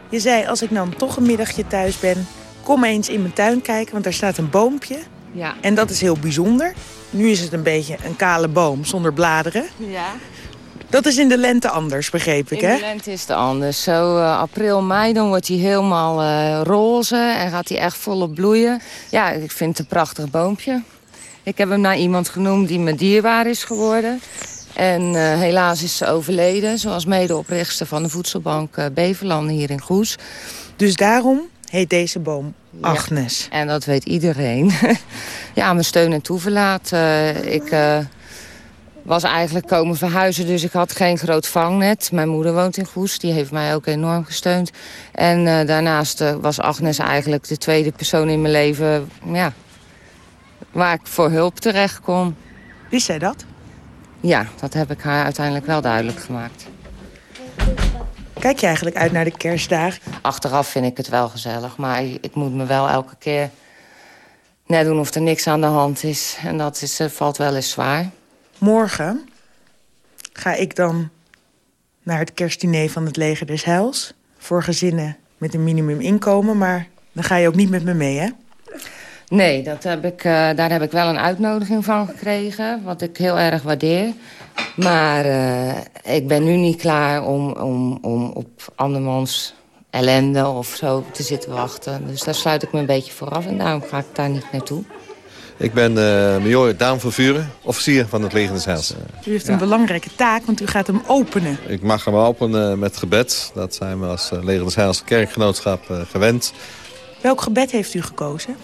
Je zei, als ik dan toch een middagje thuis ben... kom eens in mijn tuin kijken, want daar staat een boompje... Ja. En dat is heel bijzonder. Nu is het een beetje een kale boom zonder bladeren. Ja. Dat is in de lente anders, begreep ik, hè? In de lente is het anders. Zo uh, april, mei, dan wordt hij helemaal uh, roze en gaat hij echt volop bloeien. Ja, ik vind het een prachtig boompje. Ik heb hem naar iemand genoemd die me dierbaar is geworden. En uh, helaas is ze overleden, zoals medeoprichter van de voedselbank Beverland hier in Goes. Dus daarom heet deze boom Agnes. Ja, en dat weet iedereen. ja, mijn steun en toeverlaat. Uh, ik uh, was eigenlijk komen verhuizen, dus ik had geen groot vangnet. Mijn moeder woont in Goes, die heeft mij ook enorm gesteund. En uh, daarnaast was Agnes eigenlijk de tweede persoon in mijn leven... Ja, waar ik voor hulp terecht kon. Wist zij dat? Ja, dat heb ik haar uiteindelijk wel duidelijk gemaakt. Kijk je eigenlijk uit naar de kerstdagen? Achteraf vind ik het wel gezellig, maar ik moet me wel elke keer net doen of er niks aan de hand is. En dat is, uh, valt wel eens zwaar. Morgen ga ik dan naar het kerstdiner van het Leger des Heils... voor gezinnen met een minimuminkomen, maar dan ga je ook niet met me mee, hè? Nee, dat heb ik, uh, daar heb ik wel een uitnodiging van gekregen, wat ik heel erg waardeer. Maar uh, ik ben nu niet klaar om, om, om op andermans ellende of zo te zitten wachten. Dus daar sluit ik me een beetje vooraf en daarom ga ik daar niet naartoe. Ik ben uh, major Daan van Vuren, officier van het Leger des Heils. U heeft een ja. belangrijke taak, want u gaat hem openen. Ik mag hem openen met gebed. Dat zijn we als Leger des Heils kerkgenootschap uh, gewend. Welk gebed heeft u gekozen?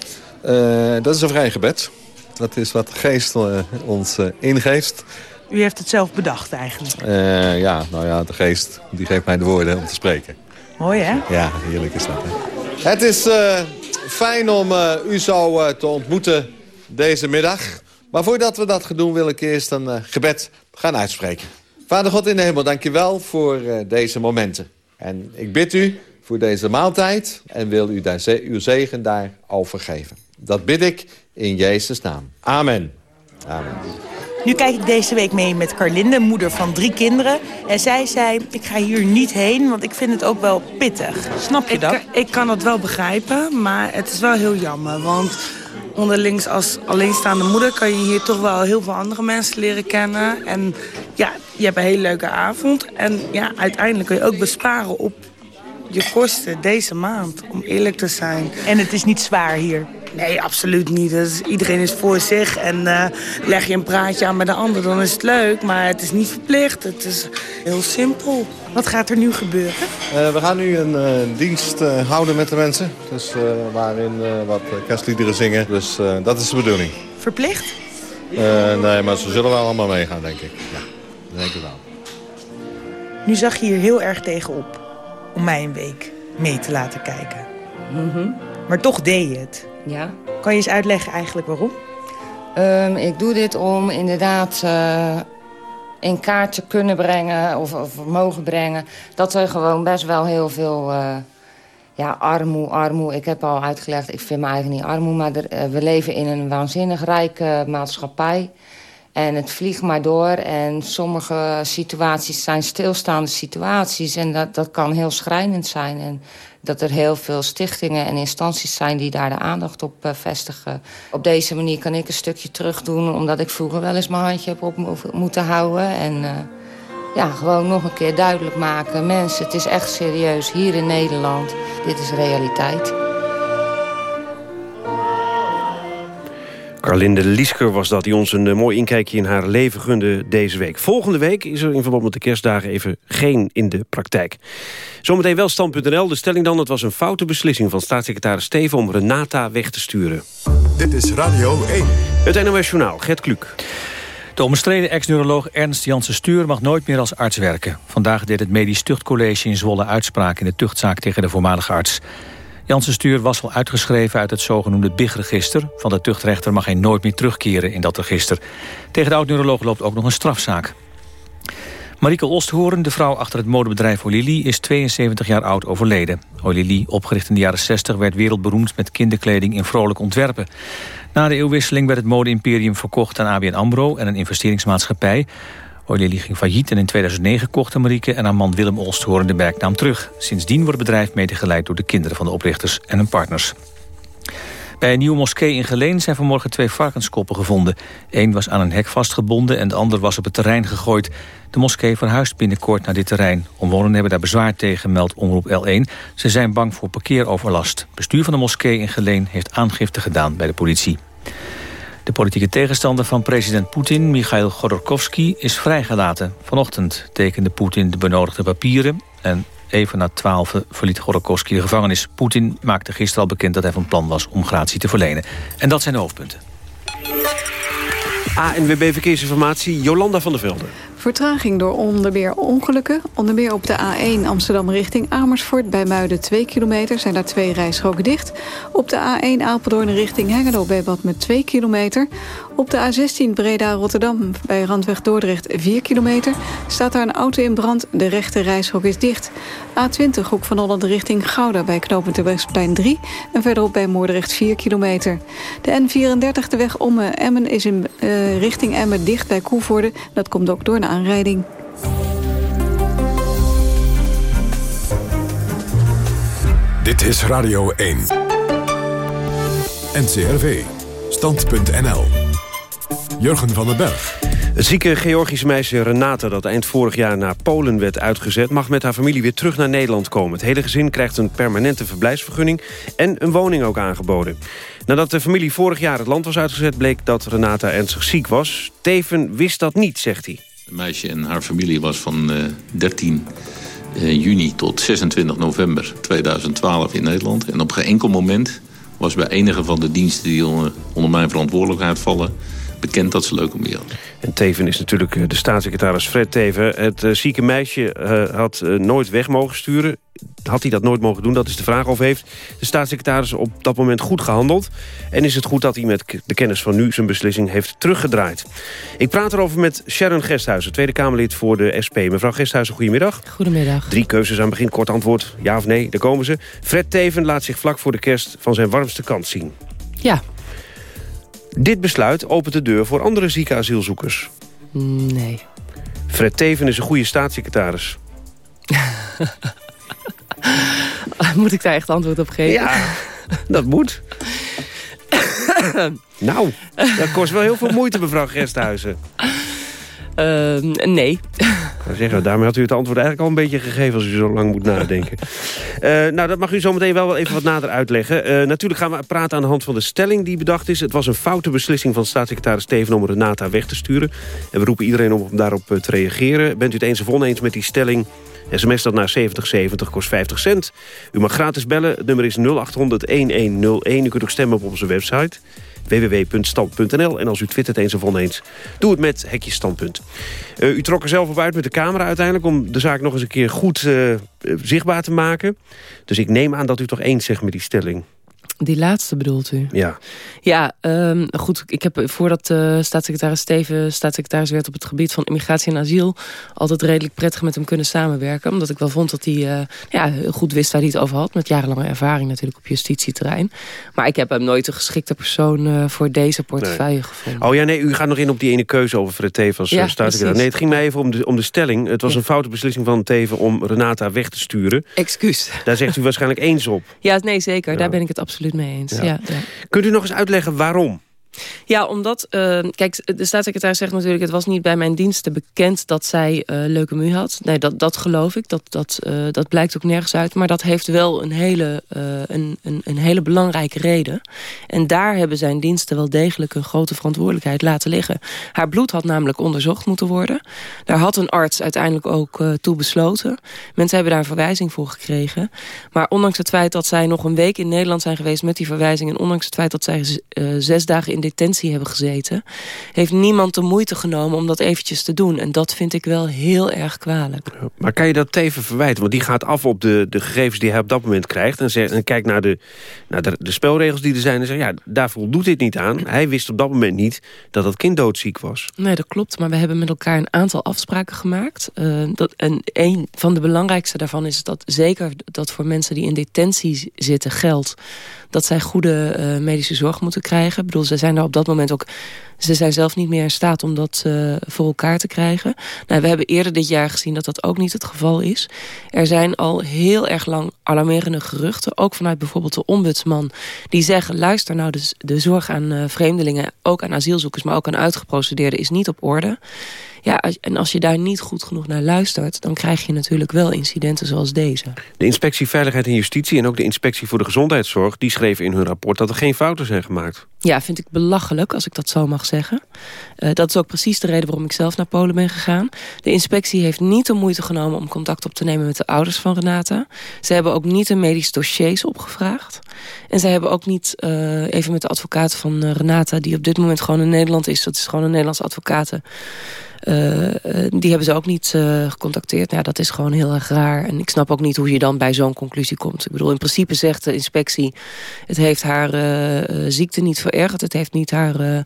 Uh, dat is een vrij gebed. Dat is wat de geest ons ingeeft. U heeft het zelf bedacht eigenlijk? ja, nou ja, de geest die geeft mij de woorden om te spreken. Mooi, hè? Ja, heerlijk is dat. Hè? Het is fijn om u zo te ontmoeten deze middag. Maar voordat we dat gaan doen, wil ik eerst een gebed gaan uitspreken. Vader God in de hemel, dank je wel voor deze momenten. En ik bid u voor deze maaltijd en wil u daar uw zegen daarover geven. Dat bid ik in Jezus' naam. Amen. Amen. Nu kijk ik deze week mee met Carlinde, moeder van drie kinderen. En zij zei, ik ga hier niet heen, want ik vind het ook wel pittig. Snap je dat? Ik, ik kan dat wel begrijpen, maar het is wel heel jammer. Want onderlings als alleenstaande moeder kan je hier toch wel heel veel andere mensen leren kennen. En ja, je hebt een hele leuke avond. En ja, uiteindelijk kun je ook besparen op je kosten deze maand, om eerlijk te zijn. En het is niet zwaar hier? Nee, absoluut niet. Dus iedereen is voor zich en uh, leg je een praatje aan met de ander, dan is het leuk. Maar het is niet verplicht, het is heel simpel. Wat gaat er nu gebeuren? Uh, we gaan nu een uh, dienst houden met de mensen. Dus waarin wat kerstliederen zingen. Dus dat is de bedoeling. Verplicht? nee, maar ze zullen wel allemaal meegaan, denk ik. Ja, dat denk ik wel. Nu zag je hier heel erg tegenop om mij een week mee te laten kijken. Mm -hmm. Maar toch deed je het. Ja. Kan je eens uitleggen eigenlijk waarom? Um, ik doe dit om inderdaad uh, in kaart te kunnen brengen of, of, mogen brengen... dat er gewoon best wel heel veel uh, ja, armoe, armoe... Ik heb al uitgelegd, ik vind me eigenlijk niet armoe... maar er, uh, we leven in een waanzinnig rijke maatschappij... En het vliegt maar door en sommige situaties zijn stilstaande situaties. En dat, dat kan heel schrijnend zijn. En dat er heel veel stichtingen en instanties zijn die daar de aandacht op uh, vestigen. Op deze manier kan ik een stukje terug doen... omdat ik vroeger wel eens mijn handje heb op moeten houden. En uh, ja, gewoon nog een keer duidelijk maken. Mensen, het is echt serieus hier in Nederland. Dit is realiteit. Carlinde Liesker was dat, die ons een mooi inkijkje in haar leven gunde deze week. Volgende week is er in verband met de kerstdagen even geen in de praktijk. Zometeen wel stand.nl. De stelling dan, het was een foute beslissing van staatssecretaris Steven om Renata weg te sturen. Dit is Radio 1. Het NOS Journaal, Gert Kluk. De omstreden ex-neuroloog Ernst Janssen Stuur mag nooit meer als arts werken. Vandaag deed het Medisch Tuchtcollege in Zwolle uitspraak in de tuchtzaak tegen de voormalige arts. Janssen Stuur was al uitgeschreven uit het zogenoemde BIG-register. Van de tuchtrechter mag hij nooit meer terugkeren in dat register. Tegen de oud-neuroloog loopt ook nog een strafzaak. Marieke Osthoorn, de vrouw achter het modebedrijf Olili... is 72 jaar oud overleden. Olili, opgericht in de jaren 60, werd wereldberoemd... met kinderkleding in vrolijk ontwerpen. Na de eeuwwisseling werd het mode-imperium verkocht aan ABN AMRO... en een investeringsmaatschappij. Olili ging failliet en in 2009 kochten Marieke en haar man Willem Olsthoorn de merknaam terug. Sindsdien wordt het bedrijf medegeleid door de kinderen van de oprichters en hun partners. Bij een nieuwe moskee in Geleen zijn vanmorgen twee varkenskoppen gevonden. Eén was aan een hek vastgebonden en de ander was op het terrein gegooid. De moskee verhuist binnenkort naar dit terrein. Omwonenden hebben daar bezwaar tegen, meldt Omroep L1. Ze zijn bang voor parkeeroverlast. Bestuur van de moskee in Geleen heeft aangifte gedaan bij de politie. De politieke tegenstander van president Poetin, Mikhail Godorkovsky, is vrijgelaten. Vanochtend tekende Poetin de benodigde papieren... en even na twaalf verliet Godorkovsky de gevangenis. Poetin maakte gisteren al bekend dat hij van plan was om gratie te verlenen. En dat zijn de hoofdpunten. ANWB Verkeersinformatie, Jolanda van der Velde. Vertraging door onder meer ongelukken. Onder meer op de A1 Amsterdam richting Amersfoort. Bij Muiden 2 kilometer zijn daar twee rijstroken dicht. Op de A1 Apeldoorn richting Hengelo bij Bad met 2 kilometer. Op de A16 Breda-Rotterdam bij Randweg Dordrecht 4 kilometer. Staat daar een auto in brand. De rechte reishok is dicht. A20 Hoek van Holland richting Gouda bij knooppunt Terbrechtseplein 3. En verderop bij Moordrecht 4 kilometer. De N34 de weg om Emmen is in uh, richting Emmen dicht bij Koevoorde. Dat komt ook door een aanrijding. Dit is Radio 1. NCRV. Stand.nl. Jurgen van den Berg. Het zieke Georgische meisje Renata, dat eind vorig jaar naar Polen werd uitgezet... mag met haar familie weer terug naar Nederland komen. Het hele gezin krijgt een permanente verblijfsvergunning... en een woning ook aangeboden. Nadat de familie vorig jaar het land was uitgezet... bleek dat Renata ernstig ziek was. Teven wist dat niet, zegt hij. Meisje en haar familie was van uh, 13 uh, juni tot 26 november 2012 in Nederland. En op geen enkel moment was bij enige van de diensten die onder mijn verantwoordelijkheid vallen bekend dat ze leukemie had. En Teven is natuurlijk eh, de staatssecretaris Fred Teven. Het uh, zieke meisje uh, had uh, nooit weg mogen sturen. Had hij dat nooit mogen doen? Dat is de vraag. Of heeft de staatssecretaris op dat moment goed gehandeld? En is het goed dat hij met de kennis van nu zijn beslissing heeft teruggedraaid? Ik praat erover met Sharon Gesthuizen, Tweede Kamerlid voor de SP. Mevrouw Gesthuizen, goedemiddag. Goedemiddag. Drie keuzes aan het begin, kort antwoord. Ja of nee, daar komen ze. Fred Teven laat zich vlak voor de kerst van zijn warmste kant zien. Ja. Dit besluit opent de deur voor andere zieke asielzoekers. Nee. Fred Teven is een goede staatssecretaris. moet ik daar echt antwoord op geven? Ja, dat moet. nou, dat kost wel heel veel moeite, mevrouw Gesthuizen. Uh, nee. Ik zeggen, daarmee had u het antwoord eigenlijk al een beetje gegeven... als u zo lang moet nadenken. uh, nou, dat mag u zo meteen wel even wat nader uitleggen. Uh, natuurlijk gaan we praten aan de hand van de stelling die bedacht is. Het was een foute beslissing van staatssecretaris Steven... om Renata weg te sturen. En we roepen iedereen om daarop te reageren. Bent u het eens of oneens met die stelling... SMS dat naar 7070 kost 50 cent. U mag gratis bellen. Het nummer is 0800-1101. U kunt ook stemmen op onze website www.stand.nl. En als u twittert eens of oneens, doe het met Hekje Standpunt. Uh, u trok er zelf op uit met de camera uiteindelijk... om de zaak nog eens een keer goed uh, zichtbaar te maken. Dus ik neem aan dat u toch eens zegt met die stelling. Die laatste bedoelt u? Ja. Ja, um, goed. Ik heb voordat uh, staatssecretaris Steven staatssecretaris werd op het gebied van immigratie en asiel... altijd redelijk prettig met hem kunnen samenwerken. Omdat ik wel vond dat hij uh, ja, heel goed wist waar hij het over had. Met jarenlange ervaring natuurlijk op justitieterrein. Maar ik heb hem nooit een geschikte persoon uh, voor deze portefeuille nee. gevonden. Oh ja, nee, u gaat nog in op die ene keuze over Fred Teven als ja, staatssecretaris. Nee, het ging mij even om de, om de stelling. Het was ja. een foute beslissing van Teven om Renata weg te sturen. Excuus. Daar zegt u waarschijnlijk eens op. Ja, nee, zeker. Daar ben ik het absoluut mee eens. Ja. Ja, ja. Kunt u nog eens uitleggen waarom? Ja, omdat, uh, kijk, de staatssecretaris zegt natuurlijk... het was niet bij mijn diensten bekend dat zij uh, leukemie had. Nee, dat, dat geloof ik, dat, dat, uh, dat blijkt ook nergens uit. Maar dat heeft wel een hele, een, een, een hele belangrijke reden. En daar hebben zijn diensten wel degelijk een grote verantwoordelijkheid laten liggen. Haar bloed had namelijk onderzocht moeten worden. Daar had een arts uiteindelijk ook toe besloten. Mensen hebben daar een verwijzing voor gekregen. Maar ondanks het feit dat zij nog een week in Nederland zijn geweest met die verwijzing... en ondanks het feit dat zij zes dagen in detentie hebben gezeten... heeft niemand de moeite genomen om dat eventjes te doen. En dat vind ik wel heel erg kwalijk. Maar kan je dat Teven verwijten? Want die gaat af op de, de gegevens die hij op dat moment krijgt... en, zegt, en kijkt naar, de, naar de, de spelregels die er zijn en zegt... ja, daar voldoet dit niet aan. Hij wist op dat moment niet dat dat kind doodziek was. Nee, dat klopt. Maar we hebben met elkaar een aantal afspraken gemaakt. Uh, dat, en een van de belangrijkste daarvan is dat zeker dat voor mensen die in detentie zitten geldt dat zij goede uh, medische zorg moeten krijgen. Ik bedoel, ze zijn er op dat moment ook... Ze zijn zelf niet meer in staat om dat uh, voor elkaar te krijgen. Nou, we hebben eerder dit jaar gezien dat dat ook niet het geval is. Er zijn al heel erg lang alarmerende geruchten. Ook vanuit bijvoorbeeld de ombudsman. Die zeggen, luister nou, de, de zorg aan uh, vreemdelingen... ook aan asielzoekers, maar ook aan uitgeprocedeerden... is niet op orde. Ja, en als je daar niet goed genoeg naar luistert... dan krijg je natuurlijk wel incidenten zoals deze. De Inspectie Veiligheid en Justitie en ook de Inspectie voor de Gezondheidszorg... die schreven in hun rapport dat er geen fouten zijn gemaakt. Ja, vind ik belachelijk, als ik dat zo mag zeggen. Uh, dat is ook precies de reden waarom ik zelf naar Polen ben gegaan. De inspectie heeft niet de moeite genomen om contact op te nemen met de ouders van Renata. Ze hebben ook niet een medisch dossiers opgevraagd. En ze hebben ook niet uh, even met de advocaat van uh, Renata... die op dit moment gewoon in Nederland is, dat is gewoon een Nederlandse advocaat die hebben ze ook niet gecontacteerd. Nou, dat is gewoon heel erg raar. En ik snap ook niet hoe je dan bij zo'n conclusie komt. Ik bedoel, in principe zegt de inspectie... het heeft haar ziekte niet verergerd. Het heeft niet haar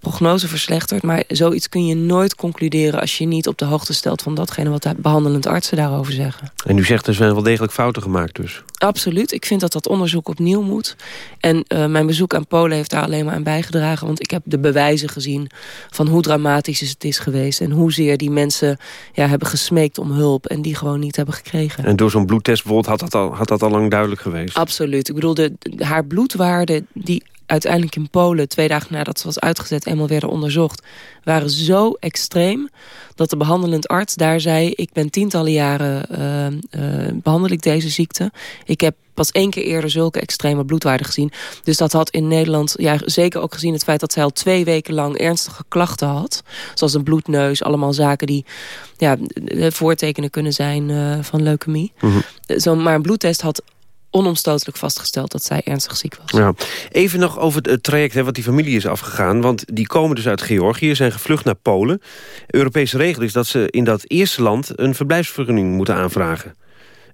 prognose verslechterd. Maar zoiets kun je nooit concluderen... als je niet op de hoogte stelt van datgene... wat de behandelend artsen daarover zeggen. En u zegt er zijn wel degelijk fouten gemaakt dus? Absoluut. Ik vind dat dat onderzoek opnieuw moet. En mijn bezoek aan Polen heeft daar alleen maar aan bijgedragen. Want ik heb de bewijzen gezien van hoe dramatisch het is geweest. En hoezeer die mensen ja, hebben gesmeekt om hulp. En die gewoon niet hebben gekregen. En door zo'n bloedtest bijvoorbeeld had dat, al, had dat al lang duidelijk geweest? Absoluut. Ik bedoel, de, haar bloedwaarde die uiteindelijk in Polen, twee dagen nadat ze was uitgezet... eenmaal werden onderzocht, waren zo extreem... dat de behandelend arts daar zei... ik ben tientallen jaren uh, behandel ik deze ziekte. Ik heb pas één keer eerder zulke extreme bloedwaarden gezien. Dus dat had in Nederland, ja, zeker ook gezien het feit... dat zij al twee weken lang ernstige klachten had. Zoals een bloedneus, allemaal zaken die ja, voortekenen kunnen zijn uh, van leukemie. Mm Zo, maar een bloedtest had onomstotelijk vastgesteld dat zij ernstig ziek was. Ja. Even nog over het traject hè, wat die familie is afgegaan. Want die komen dus uit Georgië, zijn gevlucht naar Polen. Europese regel is dat ze in dat eerste land een verblijfsvergunning moeten aanvragen.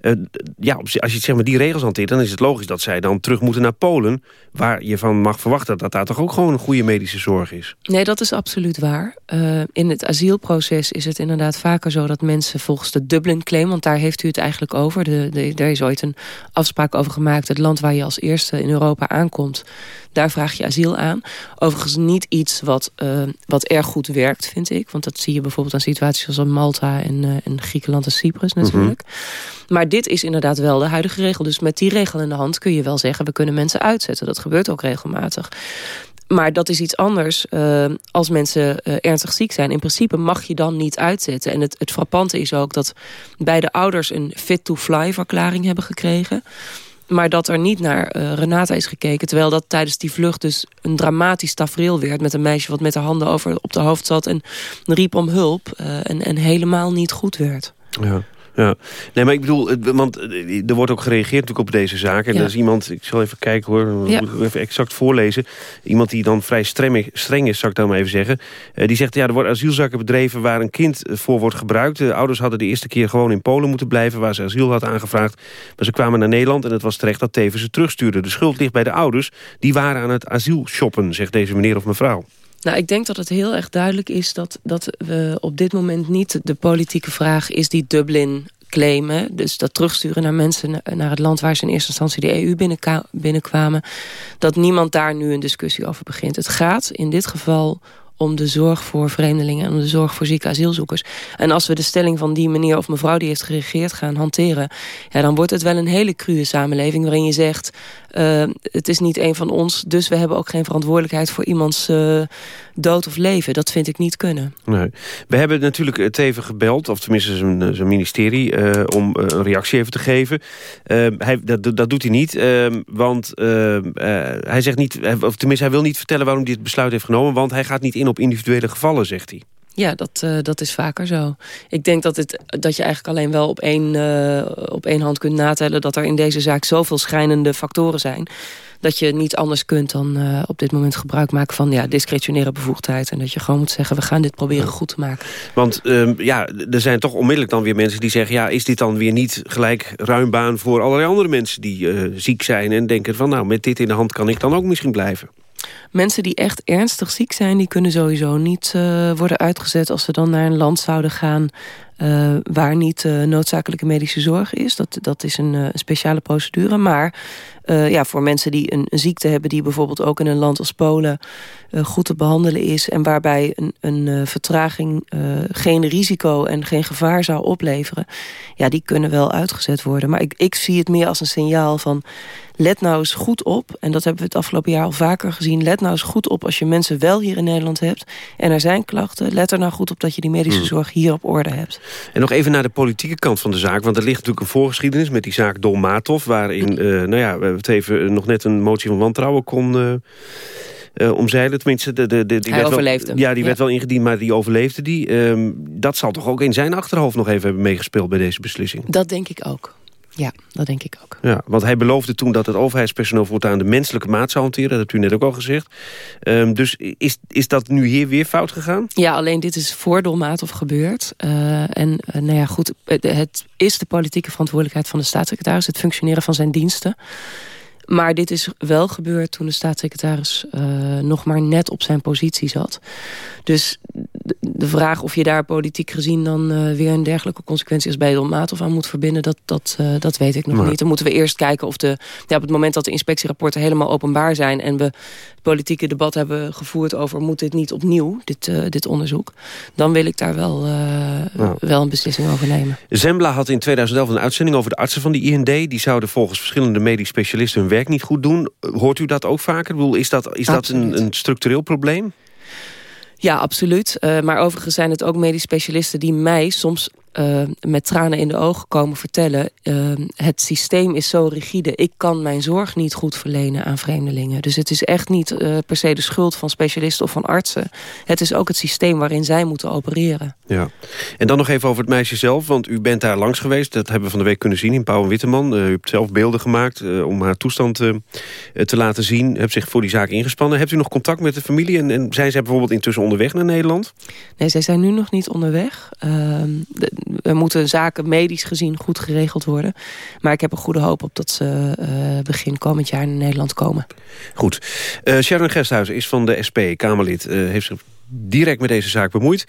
Uh, ja, als je zeg maar, die regels hanteert... dan is het logisch dat zij dan terug moeten naar Polen... waar je van mag verwachten dat daar toch ook gewoon een goede medische zorg is. Nee, dat is absoluut waar. Uh, in het asielproces is het inderdaad vaker zo... dat mensen volgens de Dublin-claim... want daar heeft u het eigenlijk over... De, de, er is ooit een afspraak over gemaakt... het land waar je als eerste in Europa aankomt... daar vraag je asiel aan. Overigens niet iets wat, uh, wat erg goed werkt, vind ik. Want dat zie je bijvoorbeeld aan situaties als Malta... en, en Griekenland en Cyprus natuurlijk. Mm -hmm. Maar dit is inderdaad wel de huidige regel. Dus met die regel in de hand kun je wel zeggen... we kunnen mensen uitzetten. Dat gebeurt ook regelmatig. Maar dat is iets anders uh, als mensen uh, ernstig ziek zijn. In principe mag je dan niet uitzetten. En het, het frappante is ook dat beide ouders een fit-to-fly verklaring hebben gekregen. Maar dat er niet naar uh, Renata is gekeken. Terwijl dat tijdens die vlucht dus een dramatisch tafereel werd... met een meisje wat met haar handen over op de hoofd zat... en riep om hulp en, en helemaal niet goed werd. Ja. Ja, nee, maar ik bedoel, want eh, er wordt ook gereageerd natuurlijk op deze zaak. En ja. er is iemand, ik zal even kijken hoor, ja. even exact voorlezen. Iemand die dan vrij streng, streng is, zou ik dan maar even zeggen. Uh, die zegt, ja, er worden asielzaken bedreven waar een kind voor wordt gebruikt. De ouders hadden de eerste keer gewoon in Polen moeten blijven... waar ze asiel had aangevraagd. Maar ze kwamen naar Nederland en het was terecht dat Teven ze terugstuurde. De schuld ligt bij de ouders. Die waren aan het asiel shoppen, zegt deze meneer of mevrouw. Nou, ik denk dat het heel erg duidelijk is dat, dat we op dit moment niet de politieke vraag is die Dublin claimen. Dus dat terugsturen naar mensen naar het land waar ze in eerste instantie de EU binnenkwamen. Dat niemand daar nu een discussie over begint. Het gaat in dit geval om de zorg voor vreemdelingen en om de zorg voor zieke asielzoekers. En als we de stelling van die meneer of mevrouw die heeft geregeerd gaan hanteren... Ja, dan wordt het wel een hele cruwe samenleving waarin je zegt... Uh, het is niet een van ons, dus we hebben ook geen verantwoordelijkheid... voor iemands uh, dood of leven. Dat vind ik niet kunnen. Nee. We hebben natuurlijk het even gebeld, of tenminste zijn, ministerie... Om een reactie even te geven. hij, dat, dat doet hij niet, want hij zegt niet... of tenminste, hij wil niet vertellen waarom hij het besluit heeft genomen... want hij gaat niet in op individuele gevallen, zegt hij. Ja, dat, uh, dat is vaker zo. Ik denk dat, het, dat je eigenlijk alleen wel op één, uh, op één hand kunt natellen... dat er in deze zaak zoveel schijnende factoren zijn... dat je niet anders kunt dan uh, op dit moment gebruik maken van ja, discretionaire bevoegdheid. En dat je gewoon moet zeggen, we gaan dit proberen goed te maken. Want um, ja, er zijn toch onmiddellijk dan weer mensen die zeggen... ja, is dit dan weer niet gelijk ruim baan voor allerlei andere mensen die ziek zijn... en denken van nou, met dit in de hand kan ik dan ook misschien blijven? Mensen die echt ernstig ziek zijn... die kunnen sowieso niet uh, worden uitgezet als ze dan naar een land zouden gaan... Uh, waar niet uh, noodzakelijke medische zorg is. Dat, dat is een speciale procedure. Maar ja, voor mensen die een, een, ziekte hebben... die bijvoorbeeld ook in een land als Polen goed te behandelen is... en waarbij een, een vertraging geen risico en geen gevaar zou opleveren... ja, die kunnen wel uitgezet worden. Maar ik, ik zie het meer als een signaal van let nou eens goed op... en dat hebben we het afgelopen jaar al vaker gezien... let nou eens goed op als je mensen wel hier in Nederland hebt... en er zijn klachten, let er nou goed op dat je die medische hmm. zorg hier op orde hebt. En nog even naar de politieke kant van de zaak... want er ligt natuurlijk een voorgeschiedenis met die zaak Dolmatov... waarin, uh, nou ja, we het even nog net een motie van wantrouwen kon... Uh, uh, omzeilen. Tenminste, de, de, de, die Hij overleefde. Wel, ja, die ja. werd wel ingediend, maar die overleefde die. Um, dat zal toch ook in zijn achterhoofd nog even hebben meegespeeld bij deze beslissing? Dat denk ik ook. Ja, dat denk ik ook. Ja, want hij beloofde toen dat het overheidspersoneel voortaan de menselijke maat zou hanteren. Dat hebt u net ook al gezegd. Ehm, dus is, is dat nu hier weer fout gegaan? Ja, alleen dit is voor Dolmatov gebeurd. Uh, en uh, nou ja, goed, het is de politieke verantwoordelijkheid van de staatssecretaris... het functioneren van zijn diensten. Maar dit is wel gebeurd toen de staatssecretaris uh, nog maar net op zijn positie zat. Dus de vraag of je daar politiek gezien dan uh, weer een dergelijke consequentie als bij Don of aan moet verbinden, dat, dat, uh, dat weet ik nog maar. niet. Dan moeten we eerst kijken of de, ja, op het moment dat de inspectierapporten helemaal openbaar zijn en we het politieke debat hebben gevoerd over moet dit niet opnieuw, dit, dit onderzoek, dan wil ik daar wel, nou. wel een beslissing over nemen. Zembla had in 2011 een uitzending over de artsen van de IND. Die zouden volgens verschillende medisch specialisten hun werk niet goed doen. Hoort u dat ook vaker? Ik bedoel, is dat, is dat een, een structureel probleem? Ja, absoluut. Uh, maar overigens zijn het ook medisch specialisten die mij soms uh, met tranen in de ogen komen vertellen... Uh, het systeem is zo rigide. Ik kan mijn zorg niet goed verlenen aan vreemdelingen. Dus het is echt niet uh, per se de schuld van specialisten of van artsen. Het is ook het systeem waarin zij moeten opereren. Ja. En dan nog even over het meisje zelf. Want u bent daar langs geweest. Dat hebben we van de week kunnen zien in Pauw en Witteman. u hebt zelf beelden gemaakt om haar toestand te laten zien. U hebt zich voor die zaak ingespannen. Hebt u nog contact met de familie? En, en zijn zij bijvoorbeeld intussen onderweg naar Nederland? Nee, zij zijn nu nog niet onderweg. Ehm, de, er moeten zaken medisch gezien goed geregeld worden. Maar ik heb een goede hoop op dat ze uh, begin komend jaar naar Nederland komen. Goed. Uh, Sharon Gesthuizen is van de SP, Kamerlid. Uh, heeft zich direct met deze zaak bemoeid.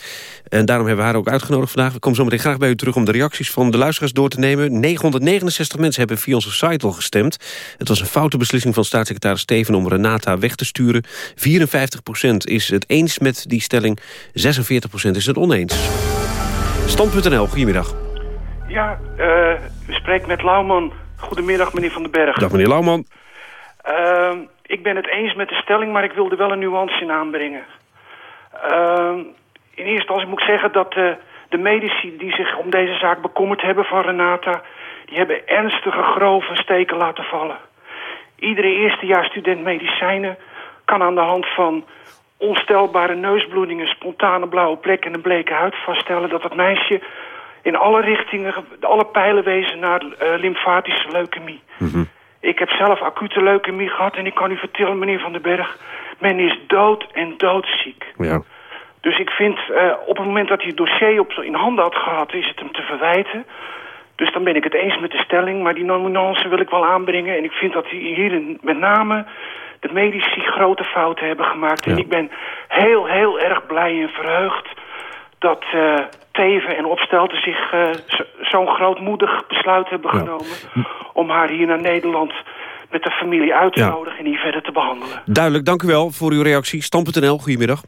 En daarom hebben we haar ook uitgenodigd vandaag. We komen zo meteen graag bij u terug om de reacties van de luisteraars door te nemen. 969 mensen hebben via onze site al gestemd. Het was een foute beslissing van staatssecretaris Steven om Renata weg te sturen. 54% is het eens met die stelling, 46% is het oneens. Stand.nl, goedemiddag. Ja, uh, u spreekt met Lauwman. Goedemiddag, meneer Van den Berg. Dag, meneer Lauwman. Uh, ik ben het eens met de stelling, maar ik wilde wel een nuance in aanbrengen. Uh, in eerste instantie moet ik zeggen dat uh, de medici die zich om deze zaak bekommerd hebben van Renata... die hebben ernstige, grove steken laten vallen. Iedere eerstejaarsstudent medicijnen kan aan de hand van onstelbare neusbloedingen, spontane blauwe plekken en een bleke huid vaststellen dat het meisje in alle richtingen, alle pijlen wezen naar uh, lymfatische leukemie. Mm -hmm. Ik heb zelf acute leukemie gehad en ik kan u vertellen, meneer Van den Berg, men is dood en doodziek. Ja. Dus ik vind, uh, op het moment dat hij het dossier op, in handen had gehad, is het hem te verwijten. Dus dan ben ik het eens met de stelling, maar die nominance wil ik wel aanbrengen. En ik vind dat hij hier met name de medici grote fouten hebben gemaakt. Ja. En ik ben heel, heel erg blij en verheugd dat uh, Teven en Opstelten zich uh, zo'n grootmoedig besluit hebben ja. genomen... om haar hier naar Nederland met de familie uit te ja. nodigen en hier verder te behandelen. Duidelijk, dank u wel voor uw reactie. Stam.nl, goedemiddag.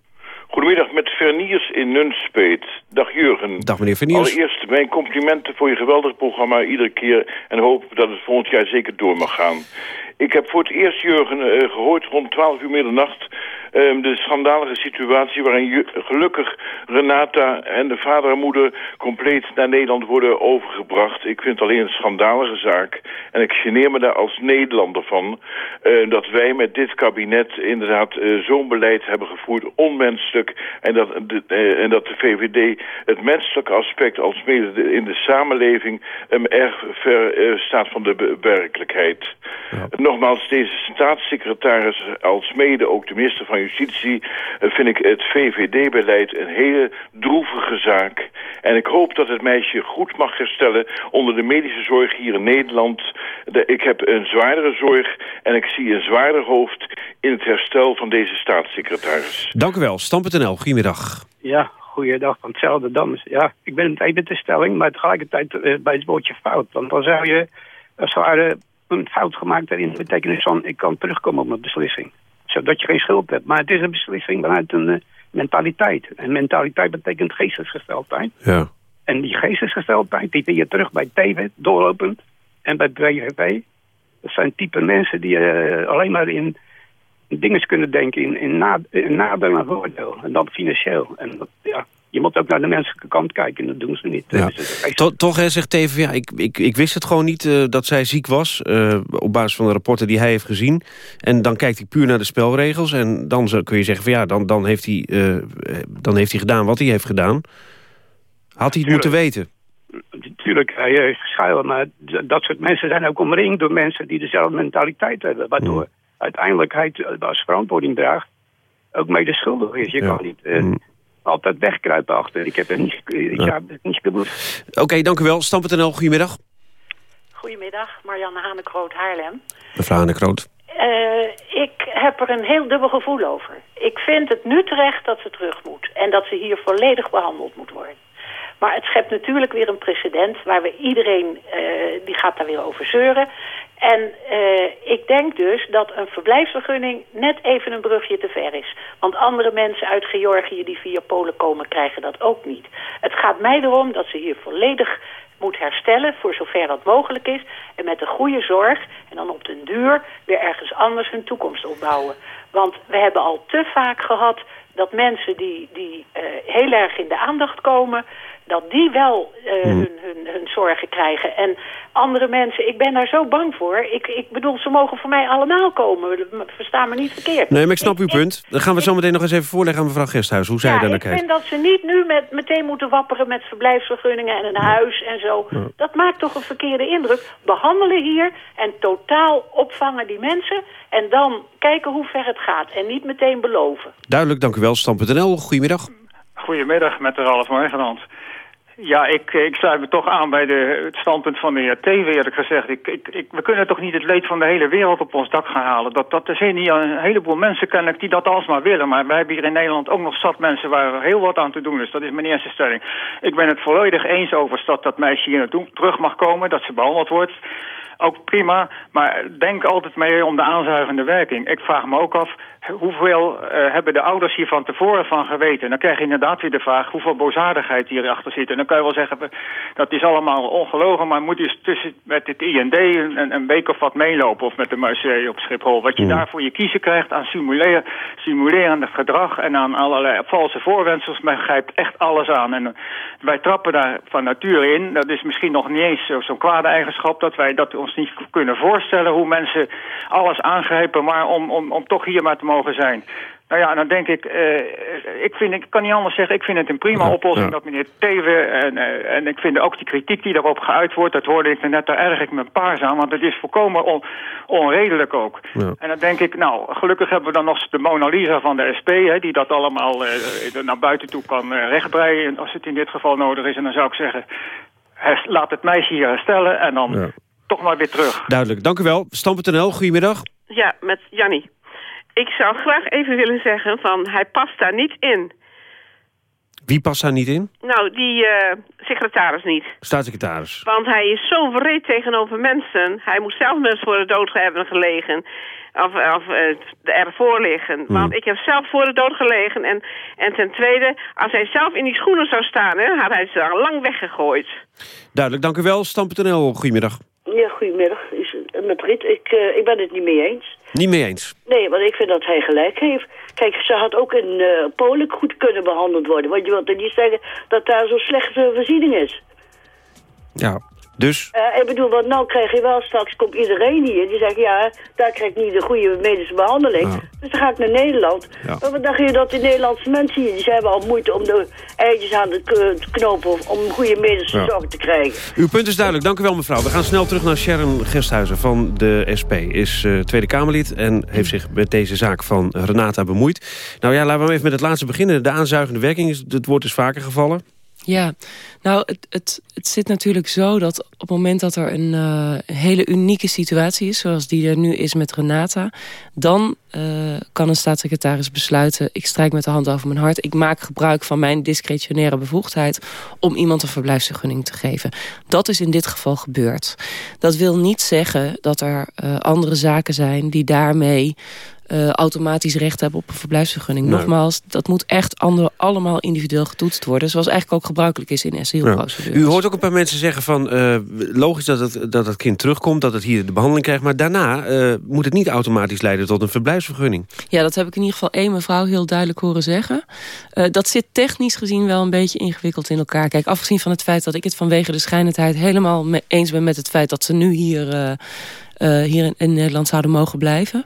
Goedemiddag, met Verniers in Nunspeet. Dag Jurgen. Dag meneer Verniers. Allereerst mijn complimenten voor je geweldig programma iedere keer... en hoop dat het volgend jaar zeker door mag gaan. Ik heb voor het eerst, Jurgen, uh, gehoord rond 12 uur middernacht... Um, de schandalige situatie waarin je, gelukkig Renata en de vader en moeder compleet naar Nederland worden overgebracht. Ik vind het alleen een schandalige zaak. En ik geneer me daar als Nederlander van uh, dat wij met dit kabinet inderdaad uh, zo'n beleid hebben gevoerd, onmenselijk. En dat, de, uh, en dat de VVD het menselijke aspect als mede in de samenleving um, erg ver staat van de werkelijkheid. Ja. Nogmaals, deze staatssecretaris als mede ook de minister van Justitie vind ik het VVD-beleid een hele droevige zaak. En ik hoop dat het meisje goed mag herstellen onder de medische zorg hier in Nederland. De, ik heb een zwaardere zorg en ik zie een zwaarder hoofd in het herstel van deze staatssecretaris. Dank u wel. Stam.nl, goedemiddag. Ja, goeiedag van hetzelfde dan. Ja, ik ben het even met de stelling, maar tegelijkertijd uh, bij het woordje fout. Want dan zou je als het ware een fout gemaakt hebben in de betekenis van ik kan terugkomen op mijn beslissing zodat je geen schuld hebt. Maar het is een beslissing vanuit een uh, mentaliteit. En mentaliteit betekent geestesgesteldheid. Ja. En die geestesgesteldheid, die vind je terug bij TV, doorlopend, en bij BVV. Dat zijn type mensen die uh, alleen maar in, in dingen kunnen denken, in, in, na, in nadeel en voordeel. En dat financieel. En dat, ja, je moet ook naar de menselijke kant kijken. Dat doen ze niet. Ja. Dus to toch, hè, zegt Teven, ja, ik, ik, ik wist het gewoon niet uh, dat zij ziek was. Uh, op basis van de rapporten die hij heeft gezien. En dan kijkt hij puur naar de spelregels. En dan kun je zeggen, van ja, dan, dan, heeft hij, uh, dan heeft hij gedaan wat hij heeft gedaan. Had hij het moeten weten? Tuurlijk ga je schuilen, maar dat soort mensen zijn ook omringd door mensen die dezelfde mentaliteit hebben. Waardoor uiteindelijk hij t- als verantwoording draagt ook mede schuldig is. Je kan niet eh, altijd wegkruipen achter. Ik heb het niet, ik Ja. heb het niet bedoeld. Oké, dank u wel. Stam.nl, goedemiddag. Goedemiddag, Marianne Hanekroot, Haarlem. Mevrouw Anne Kroot. Eh, ik heb er een heel dubbel gevoel over. Ik vind het nu terecht dat ze terug moet. En dat ze hier volledig behandeld moet worden. Maar het schept natuurlijk weer een precedent... waar we iedereen, eh, die gaat daar weer over zeuren. En eh, ik denk dus dat een verblijfsvergunning net even een brugje te ver is. Want andere mensen uit Georgië die via Polen komen... krijgen dat ook niet. Het gaat mij erom dat ze hier volledig moet herstellen voor zover dat mogelijk is. En met een goede zorg en dan op den duur weer ergens anders hun toekomst opbouwen. Want we hebben al te vaak gehad dat mensen die, die eh, heel erg in de aandacht komen... dat die wel eh, hun, hun, hun zorgen krijgen. En andere mensen, ik ben daar zo bang voor. Ik, ik bedoel, ze mogen voor mij allemaal komen. Versta me niet verkeerd. Nee, maar ik snap uw punt. Dan gaan we zo meteen nog eens even voorleggen aan mevrouw Gesthuis... hoe zij ja, daar naar ik vind dat ze niet nu met, meteen moeten wapperen met verblijfsvergunningen en een huis en zo. Dat maakt toch een verkeerde indruk. Behandelen hier en totaal opvangen die mensen en dan kijken hoe ver het gaat. En niet meteen beloven. Duidelijk, dank u wel. Stam.nl, goedemiddag. Goedemiddag, met de Ralf Morgenland. Ja, ik, ik sluit me toch aan bij de, het standpunt van de heer Teven, eerlijk gezegd. Ik, ik, we kunnen toch niet het leed van de hele wereld op ons dak gaan halen. Dat, dat, er zijn hier een heleboel mensen kennelijk die dat alsmaar willen. Maar wij hebben hier in Nederland ook nog zat mensen waar heel wat aan te doen is. Dat is mijn eerste stelling. Ik ben het volledig eens over dat dat meisje hier naartoe terug mag komen, dat ze behandeld wordt. Ook prima, maar denk altijd mee om de aanzuigende werking. Ik vraag me ook af, hoeveel eh, hebben de ouders hier van tevoren van geweten? Dan krijg je inderdaad weer de vraag hoeveel boosaardigheid hierachter zit. En dan kan je wel zeggen, dat is allemaal ongelogen... maar moet je tussen met het IND een, een- week of wat meelopen... of met de museum op Schiphol. Wat je daar voor je kiezen krijgt aan simuleer, simulerende gedrag... en aan allerlei valse voorwendsels, men grijpt echt alles aan. En eh, wij trappen daar van nature in. Dat is misschien nog niet eens zo- zo'n kwade eigenschap... dat wij dat ons niet kunnen voorstellen hoe mensen alles aangrijpen... maar om, om, om toch hier maar te mogen zijn. Nou ja, dan denk ik, eh, ik, vind, ik kan niet anders zeggen, ik vind het een prima oplossing dat meneer Teven, en, eh, en ik vind ook die kritiek die daarop geuit wordt, dat hoorde ik net, daar erg ik mijn paars aan, want het is volkomen on- onredelijk ook. En dan denk ik, nou, gelukkig hebben we dan nog de Mona Lisa van de SP, hè, die dat allemaal eh, naar buiten toe kan rechtbreien, als het in dit geval nodig is. En dan zou ik zeggen, laat het meisje hier herstellen en dan toch maar weer terug. Duidelijk, dank u wel. Stam.nl, goedemiddag. Ja, met Jannie. Ik zou graag even willen zeggen van hij past daar niet in. Wie past daar niet in? Nou, die eh, secretaris niet. Staatssecretaris. Want hij is zo wreed tegenover mensen. Hij moet zelf mensen voor de dood hebben gelegen. Of, of eh, ervoor liggen. Want ik heb zelf voor de dood gelegen. En, en ten tweede, als hij zelf in die schoenen zou staan... Hè, had hij ze al lang weggegooid. Duidelijk, dank u wel. Stam.nl, goedemiddag. Ja, goedemiddag. Is, met Rit, ik, eh, ik ben het niet mee eens. Niet mee eens. Nee, want ik vind dat hij gelijk heeft. Kijk, ze had ook in eh, Polen goed kunnen behandeld worden. Want je wilt er niet zeggen dat daar zo'n slechte voorziening is. Ja, dus... Eh, ik bedoel, want nou krijg je wel straks, komt iedereen hier. Die zegt, ja, daar krijg ik niet de goede medische behandeling. Dus dan ga ik naar Nederland. Maar wat dacht je dat die Nederlandse mensen hier, die hebben al moeite om de eitjes aan te knopen... of om goede medische Ja. zorg te krijgen. Uw punt is duidelijk. Dank u wel, mevrouw. We gaan snel terug naar Sharon Gesthuizen van de SP. Is eh, Tweede Kamerlid en heeft zich met deze zaak van Renata bemoeid. Nou ja, laten we even met het laatste beginnen. De aanzuigende werking, is, het woord is vaker gevallen. Ja, nou, het, het, het zit natuurlijk zo dat op het moment dat er een eh, hele unieke situatie is... zoals die er nu is met Renata... dan eh, kan een staatssecretaris besluiten... ik strijk met de hand over mijn hart... ik maak gebruik van mijn discretionaire bevoegdheid... om iemand een verblijfsvergunning te geven. Dat is in dit geval gebeurd. Dat wil niet zeggen dat er eh, andere zaken zijn... die daarmee eh, automatisch recht hebben op een verblijfsvergunning. Nee. Nogmaals, dat moet echt ander, allemaal individueel getoetst worden... zoals eigenlijk ook gebruikelijk is in Ja. asielprocedures. U hoort ook een paar mensen zeggen van... eh, logisch dat het, dat het kind terugkomt, dat het hier de behandeling krijgt... maar daarna eh, moet het niet automatisch leiden tot een verblijfsvergunning. Ja, dat heb ik in ieder geval één mevrouw heel duidelijk horen zeggen. Dat zit technisch gezien wel een beetje ingewikkeld in elkaar. Kijk, afgezien van het feit dat ik het vanwege de schijnendheid... helemaal me eens ben met het feit dat ze nu hier... eh, hier in, Nederland zouden mogen blijven...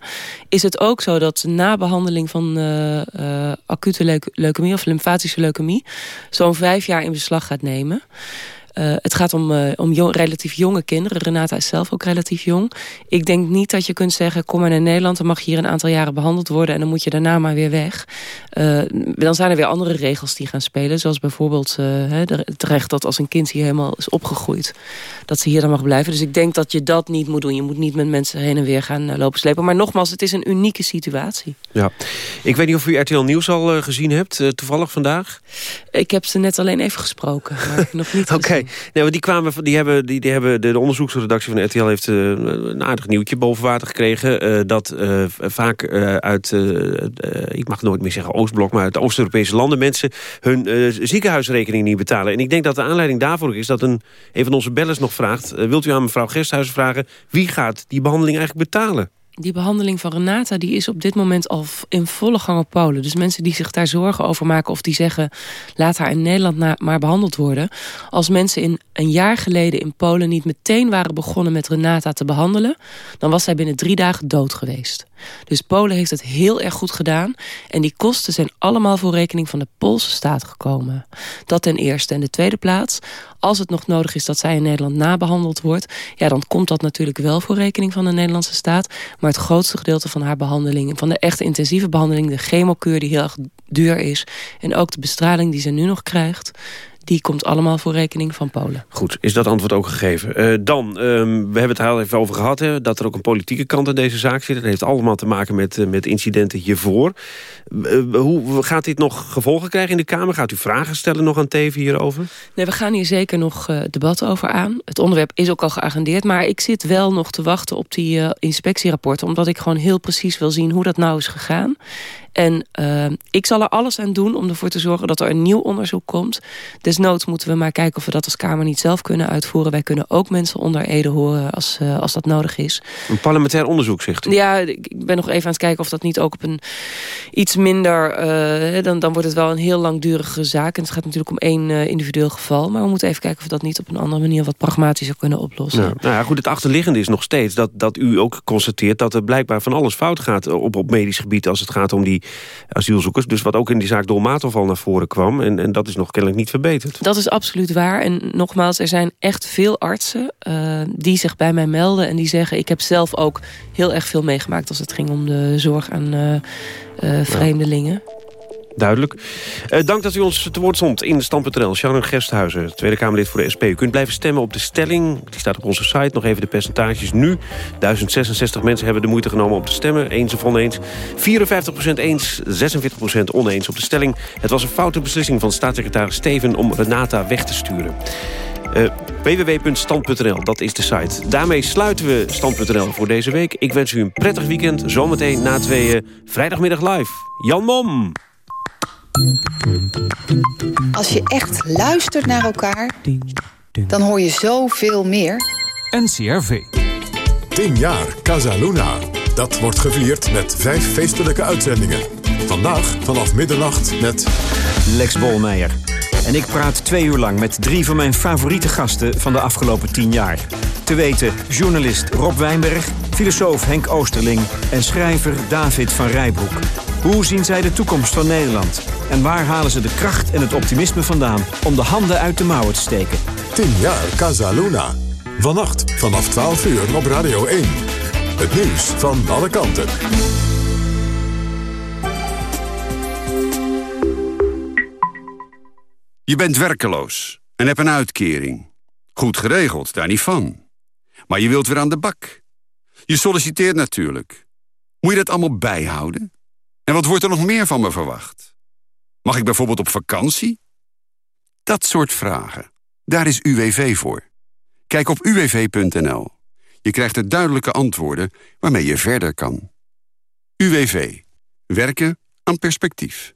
is het ook zo dat na behandeling van eh, eh, acute leuke- leukemie... of lymfatische leukemie... zo'n vijf jaar in beslag gaat nemen... Uh, het gaat om, uh, om jong, relatief jonge kinderen. Renata is zelf ook relatief jong. Ik denk niet dat je kunt zeggen... kom maar naar Nederland, dan mag je hier een aantal jaren behandeld worden... en dan moet je daarna maar weer weg. Uh, dan zijn er weer andere regels die gaan spelen. Zoals bijvoorbeeld het recht dat als een kind hier helemaal is opgegroeid... dat ze hier dan mag blijven. Dus ik denk dat je dat niet moet doen. Je moet niet met mensen heen en weer gaan lopen slepen. Maar nogmaals, het is een unieke situatie. Ja. Ik weet niet of u RTL Nieuws al gezien hebt, toevallig vandaag? Ik heb ze net alleen even gesproken, maar nog niet Oké, okay. Nee, die, kwamen, die hebben, die, die hebben de, de onderzoeksredactie van RTL heeft uh, een aardig nieuwtje boven water gekregen. Uh, dat uh, vaak uit, ik mag nooit meer zeggen Oostblok, maar uit Oost-Europese landen mensen hun ziekenhuisrekening niet betalen. En ik denk dat de aanleiding daarvoor is dat een, een van onze bellers nog vraagt, wilt u aan mevrouw Gesthuizen vragen, wie gaat die behandeling eigenlijk betalen? Die behandeling van Renata die is op dit moment al in volle gang op Polen. Dus mensen die zich daar zorgen over maken of die zeggen... laat haar in Nederland maar behandeld worden. Als mensen in een jaar geleden in Polen niet meteen waren begonnen met Renata te behandelen... dan was zij binnen drie dagen dood geweest. Dus Polen heeft het heel erg goed gedaan. En die kosten zijn allemaal voor rekening van de Poolse staat gekomen. Dat ten eerste. En de tweede plaats, als het nog nodig is dat zij in Nederland nabehandeld wordt... ja, dan komt dat natuurlijk wel voor rekening van de Nederlandse staat. Maar het grootste gedeelte van haar behandeling... van de echte intensieve behandeling, de chemokuur die heel erg duur is... en ook de bestraling die ze nu nog krijgt die komt allemaal voor rekening van Polen. Goed, is dat antwoord ook gegeven. Uh, dan, um, we hebben het heel even over gehad... Hè, dat er ook een politieke kant aan deze zaak zit. Dat heeft allemaal te maken met, uh, met incidenten hiervoor. Uh, hoe gaat dit nog gevolgen krijgen in de Kamer? Gaat u vragen stellen nog aan Teven hierover? Nee, we gaan hier zeker nog debat over aan. Het onderwerp is ook al geagendeerd. Maar ik zit wel nog te wachten op die inspectierapporten... omdat ik gewoon heel precies wil zien hoe dat nou is gegaan. En ik zal er alles aan doen om ervoor te zorgen dat er een nieuw onderzoek komt. Desnoods moeten we maar kijken of we dat als Kamer niet zelf kunnen uitvoeren. Wij kunnen ook mensen onder Ede horen als, uh, als dat nodig is. Een parlementair onderzoek, zegt u? Ja, ik ben nog even aan het kijken of dat niet ook op een iets minder... Uh, dan, dan wordt het wel een heel langdurige zaak. En het gaat natuurlijk om één individueel geval. Maar we moeten even kijken of we dat niet op een andere manier... wat pragmatischer kunnen oplossen. Ja, nou ja, goed, het achterliggende is nog steeds dat, dat u ook constateert... dat er blijkbaar van alles fout gaat op, op medisch gebied... als het gaat om die asielzoekers. Dus wat ook in die zaak Dolmatov al naar voren kwam. En, en dat is nog kennelijk niet verbeterd. Dat is absoluut waar. En nogmaals, er zijn echt veel artsen uh, die zich bij mij melden. En die zeggen, ik heb zelf ook heel erg veel meegemaakt... als het ging om de zorg aan uh, uh, vreemdelingen. Ja. Duidelijk. Uh, dank dat u ons te woord stond in Stand.nl. Sharon Gersthuizen, Tweede Kamerlid voor de SP. U kunt blijven stemmen op de stelling. Die staat op onze site. Nog even de percentages nu. 1066 mensen hebben de moeite genomen om te stemmen. Eens of oneens. 54% eens, 46% oneens op de stelling. Het was een foute beslissing van staatssecretaris Steven... om Renata weg te sturen. Uh, www.stand.nl, dat is de site. Daarmee sluiten we Stand.nl voor deze week. Ik wens u een prettig weekend. Zometeen na tweeën, vrijdagmiddag live. Jan Mom! Als je echt luistert naar elkaar, dan hoor je zoveel meer. NCRV. 10 jaar Casaluna. Dat wordt gevierd met vijf feestelijke uitzendingen. Vandaag vanaf middernacht met... Lex Bolmeijer. En ik praat twee uur lang met drie van mijn favoriete gasten van de afgelopen tien jaar. Te weten journalist Rob Wijnberg, filosoof Henk Oosterling en schrijver David van Rijbroek. Hoe zien zij de toekomst van Nederland? En waar halen ze de kracht en het optimisme vandaan om de handen uit de mouwen te steken? 10 jaar Casa Luna. Vannacht vanaf 12 uur op Radio 1. Het nieuws van alle kanten. Je bent werkeloos en hebt een uitkering. Goed geregeld, daar niet van. Maar je wilt weer aan de bak. Je solliciteert natuurlijk. Moet je dat allemaal bijhouden? En wat wordt er nog meer van me verwacht? Mag ik bijvoorbeeld op vakantie? Dat soort vragen. Daar is UWV voor. Kijk op uwv.nl. Je krijgt er duidelijke antwoorden waarmee je verder kan. UWV. Werken aan perspectief.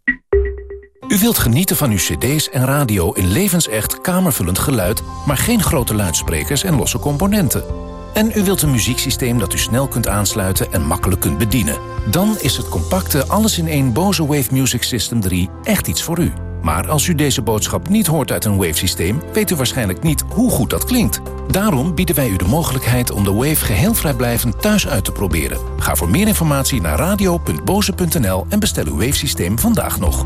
U wilt genieten van uw cd's en radio in levensecht kamervullend geluid... maar geen grote luidsprekers en losse componenten. En u wilt een muzieksysteem dat u snel kunt aansluiten en makkelijk kunt bedienen. Dan is het compacte alles-in-één Bose Wave Music System 3 echt iets voor u. Maar als u deze boodschap niet hoort uit een Wave-systeem... weet u waarschijnlijk niet hoe goed dat klinkt. Daarom bieden wij u de mogelijkheid om de Wave geheel vrijblijvend thuis uit te proberen. Ga voor meer informatie naar radio.boze.nl en bestel uw Wave-systeem vandaag nog.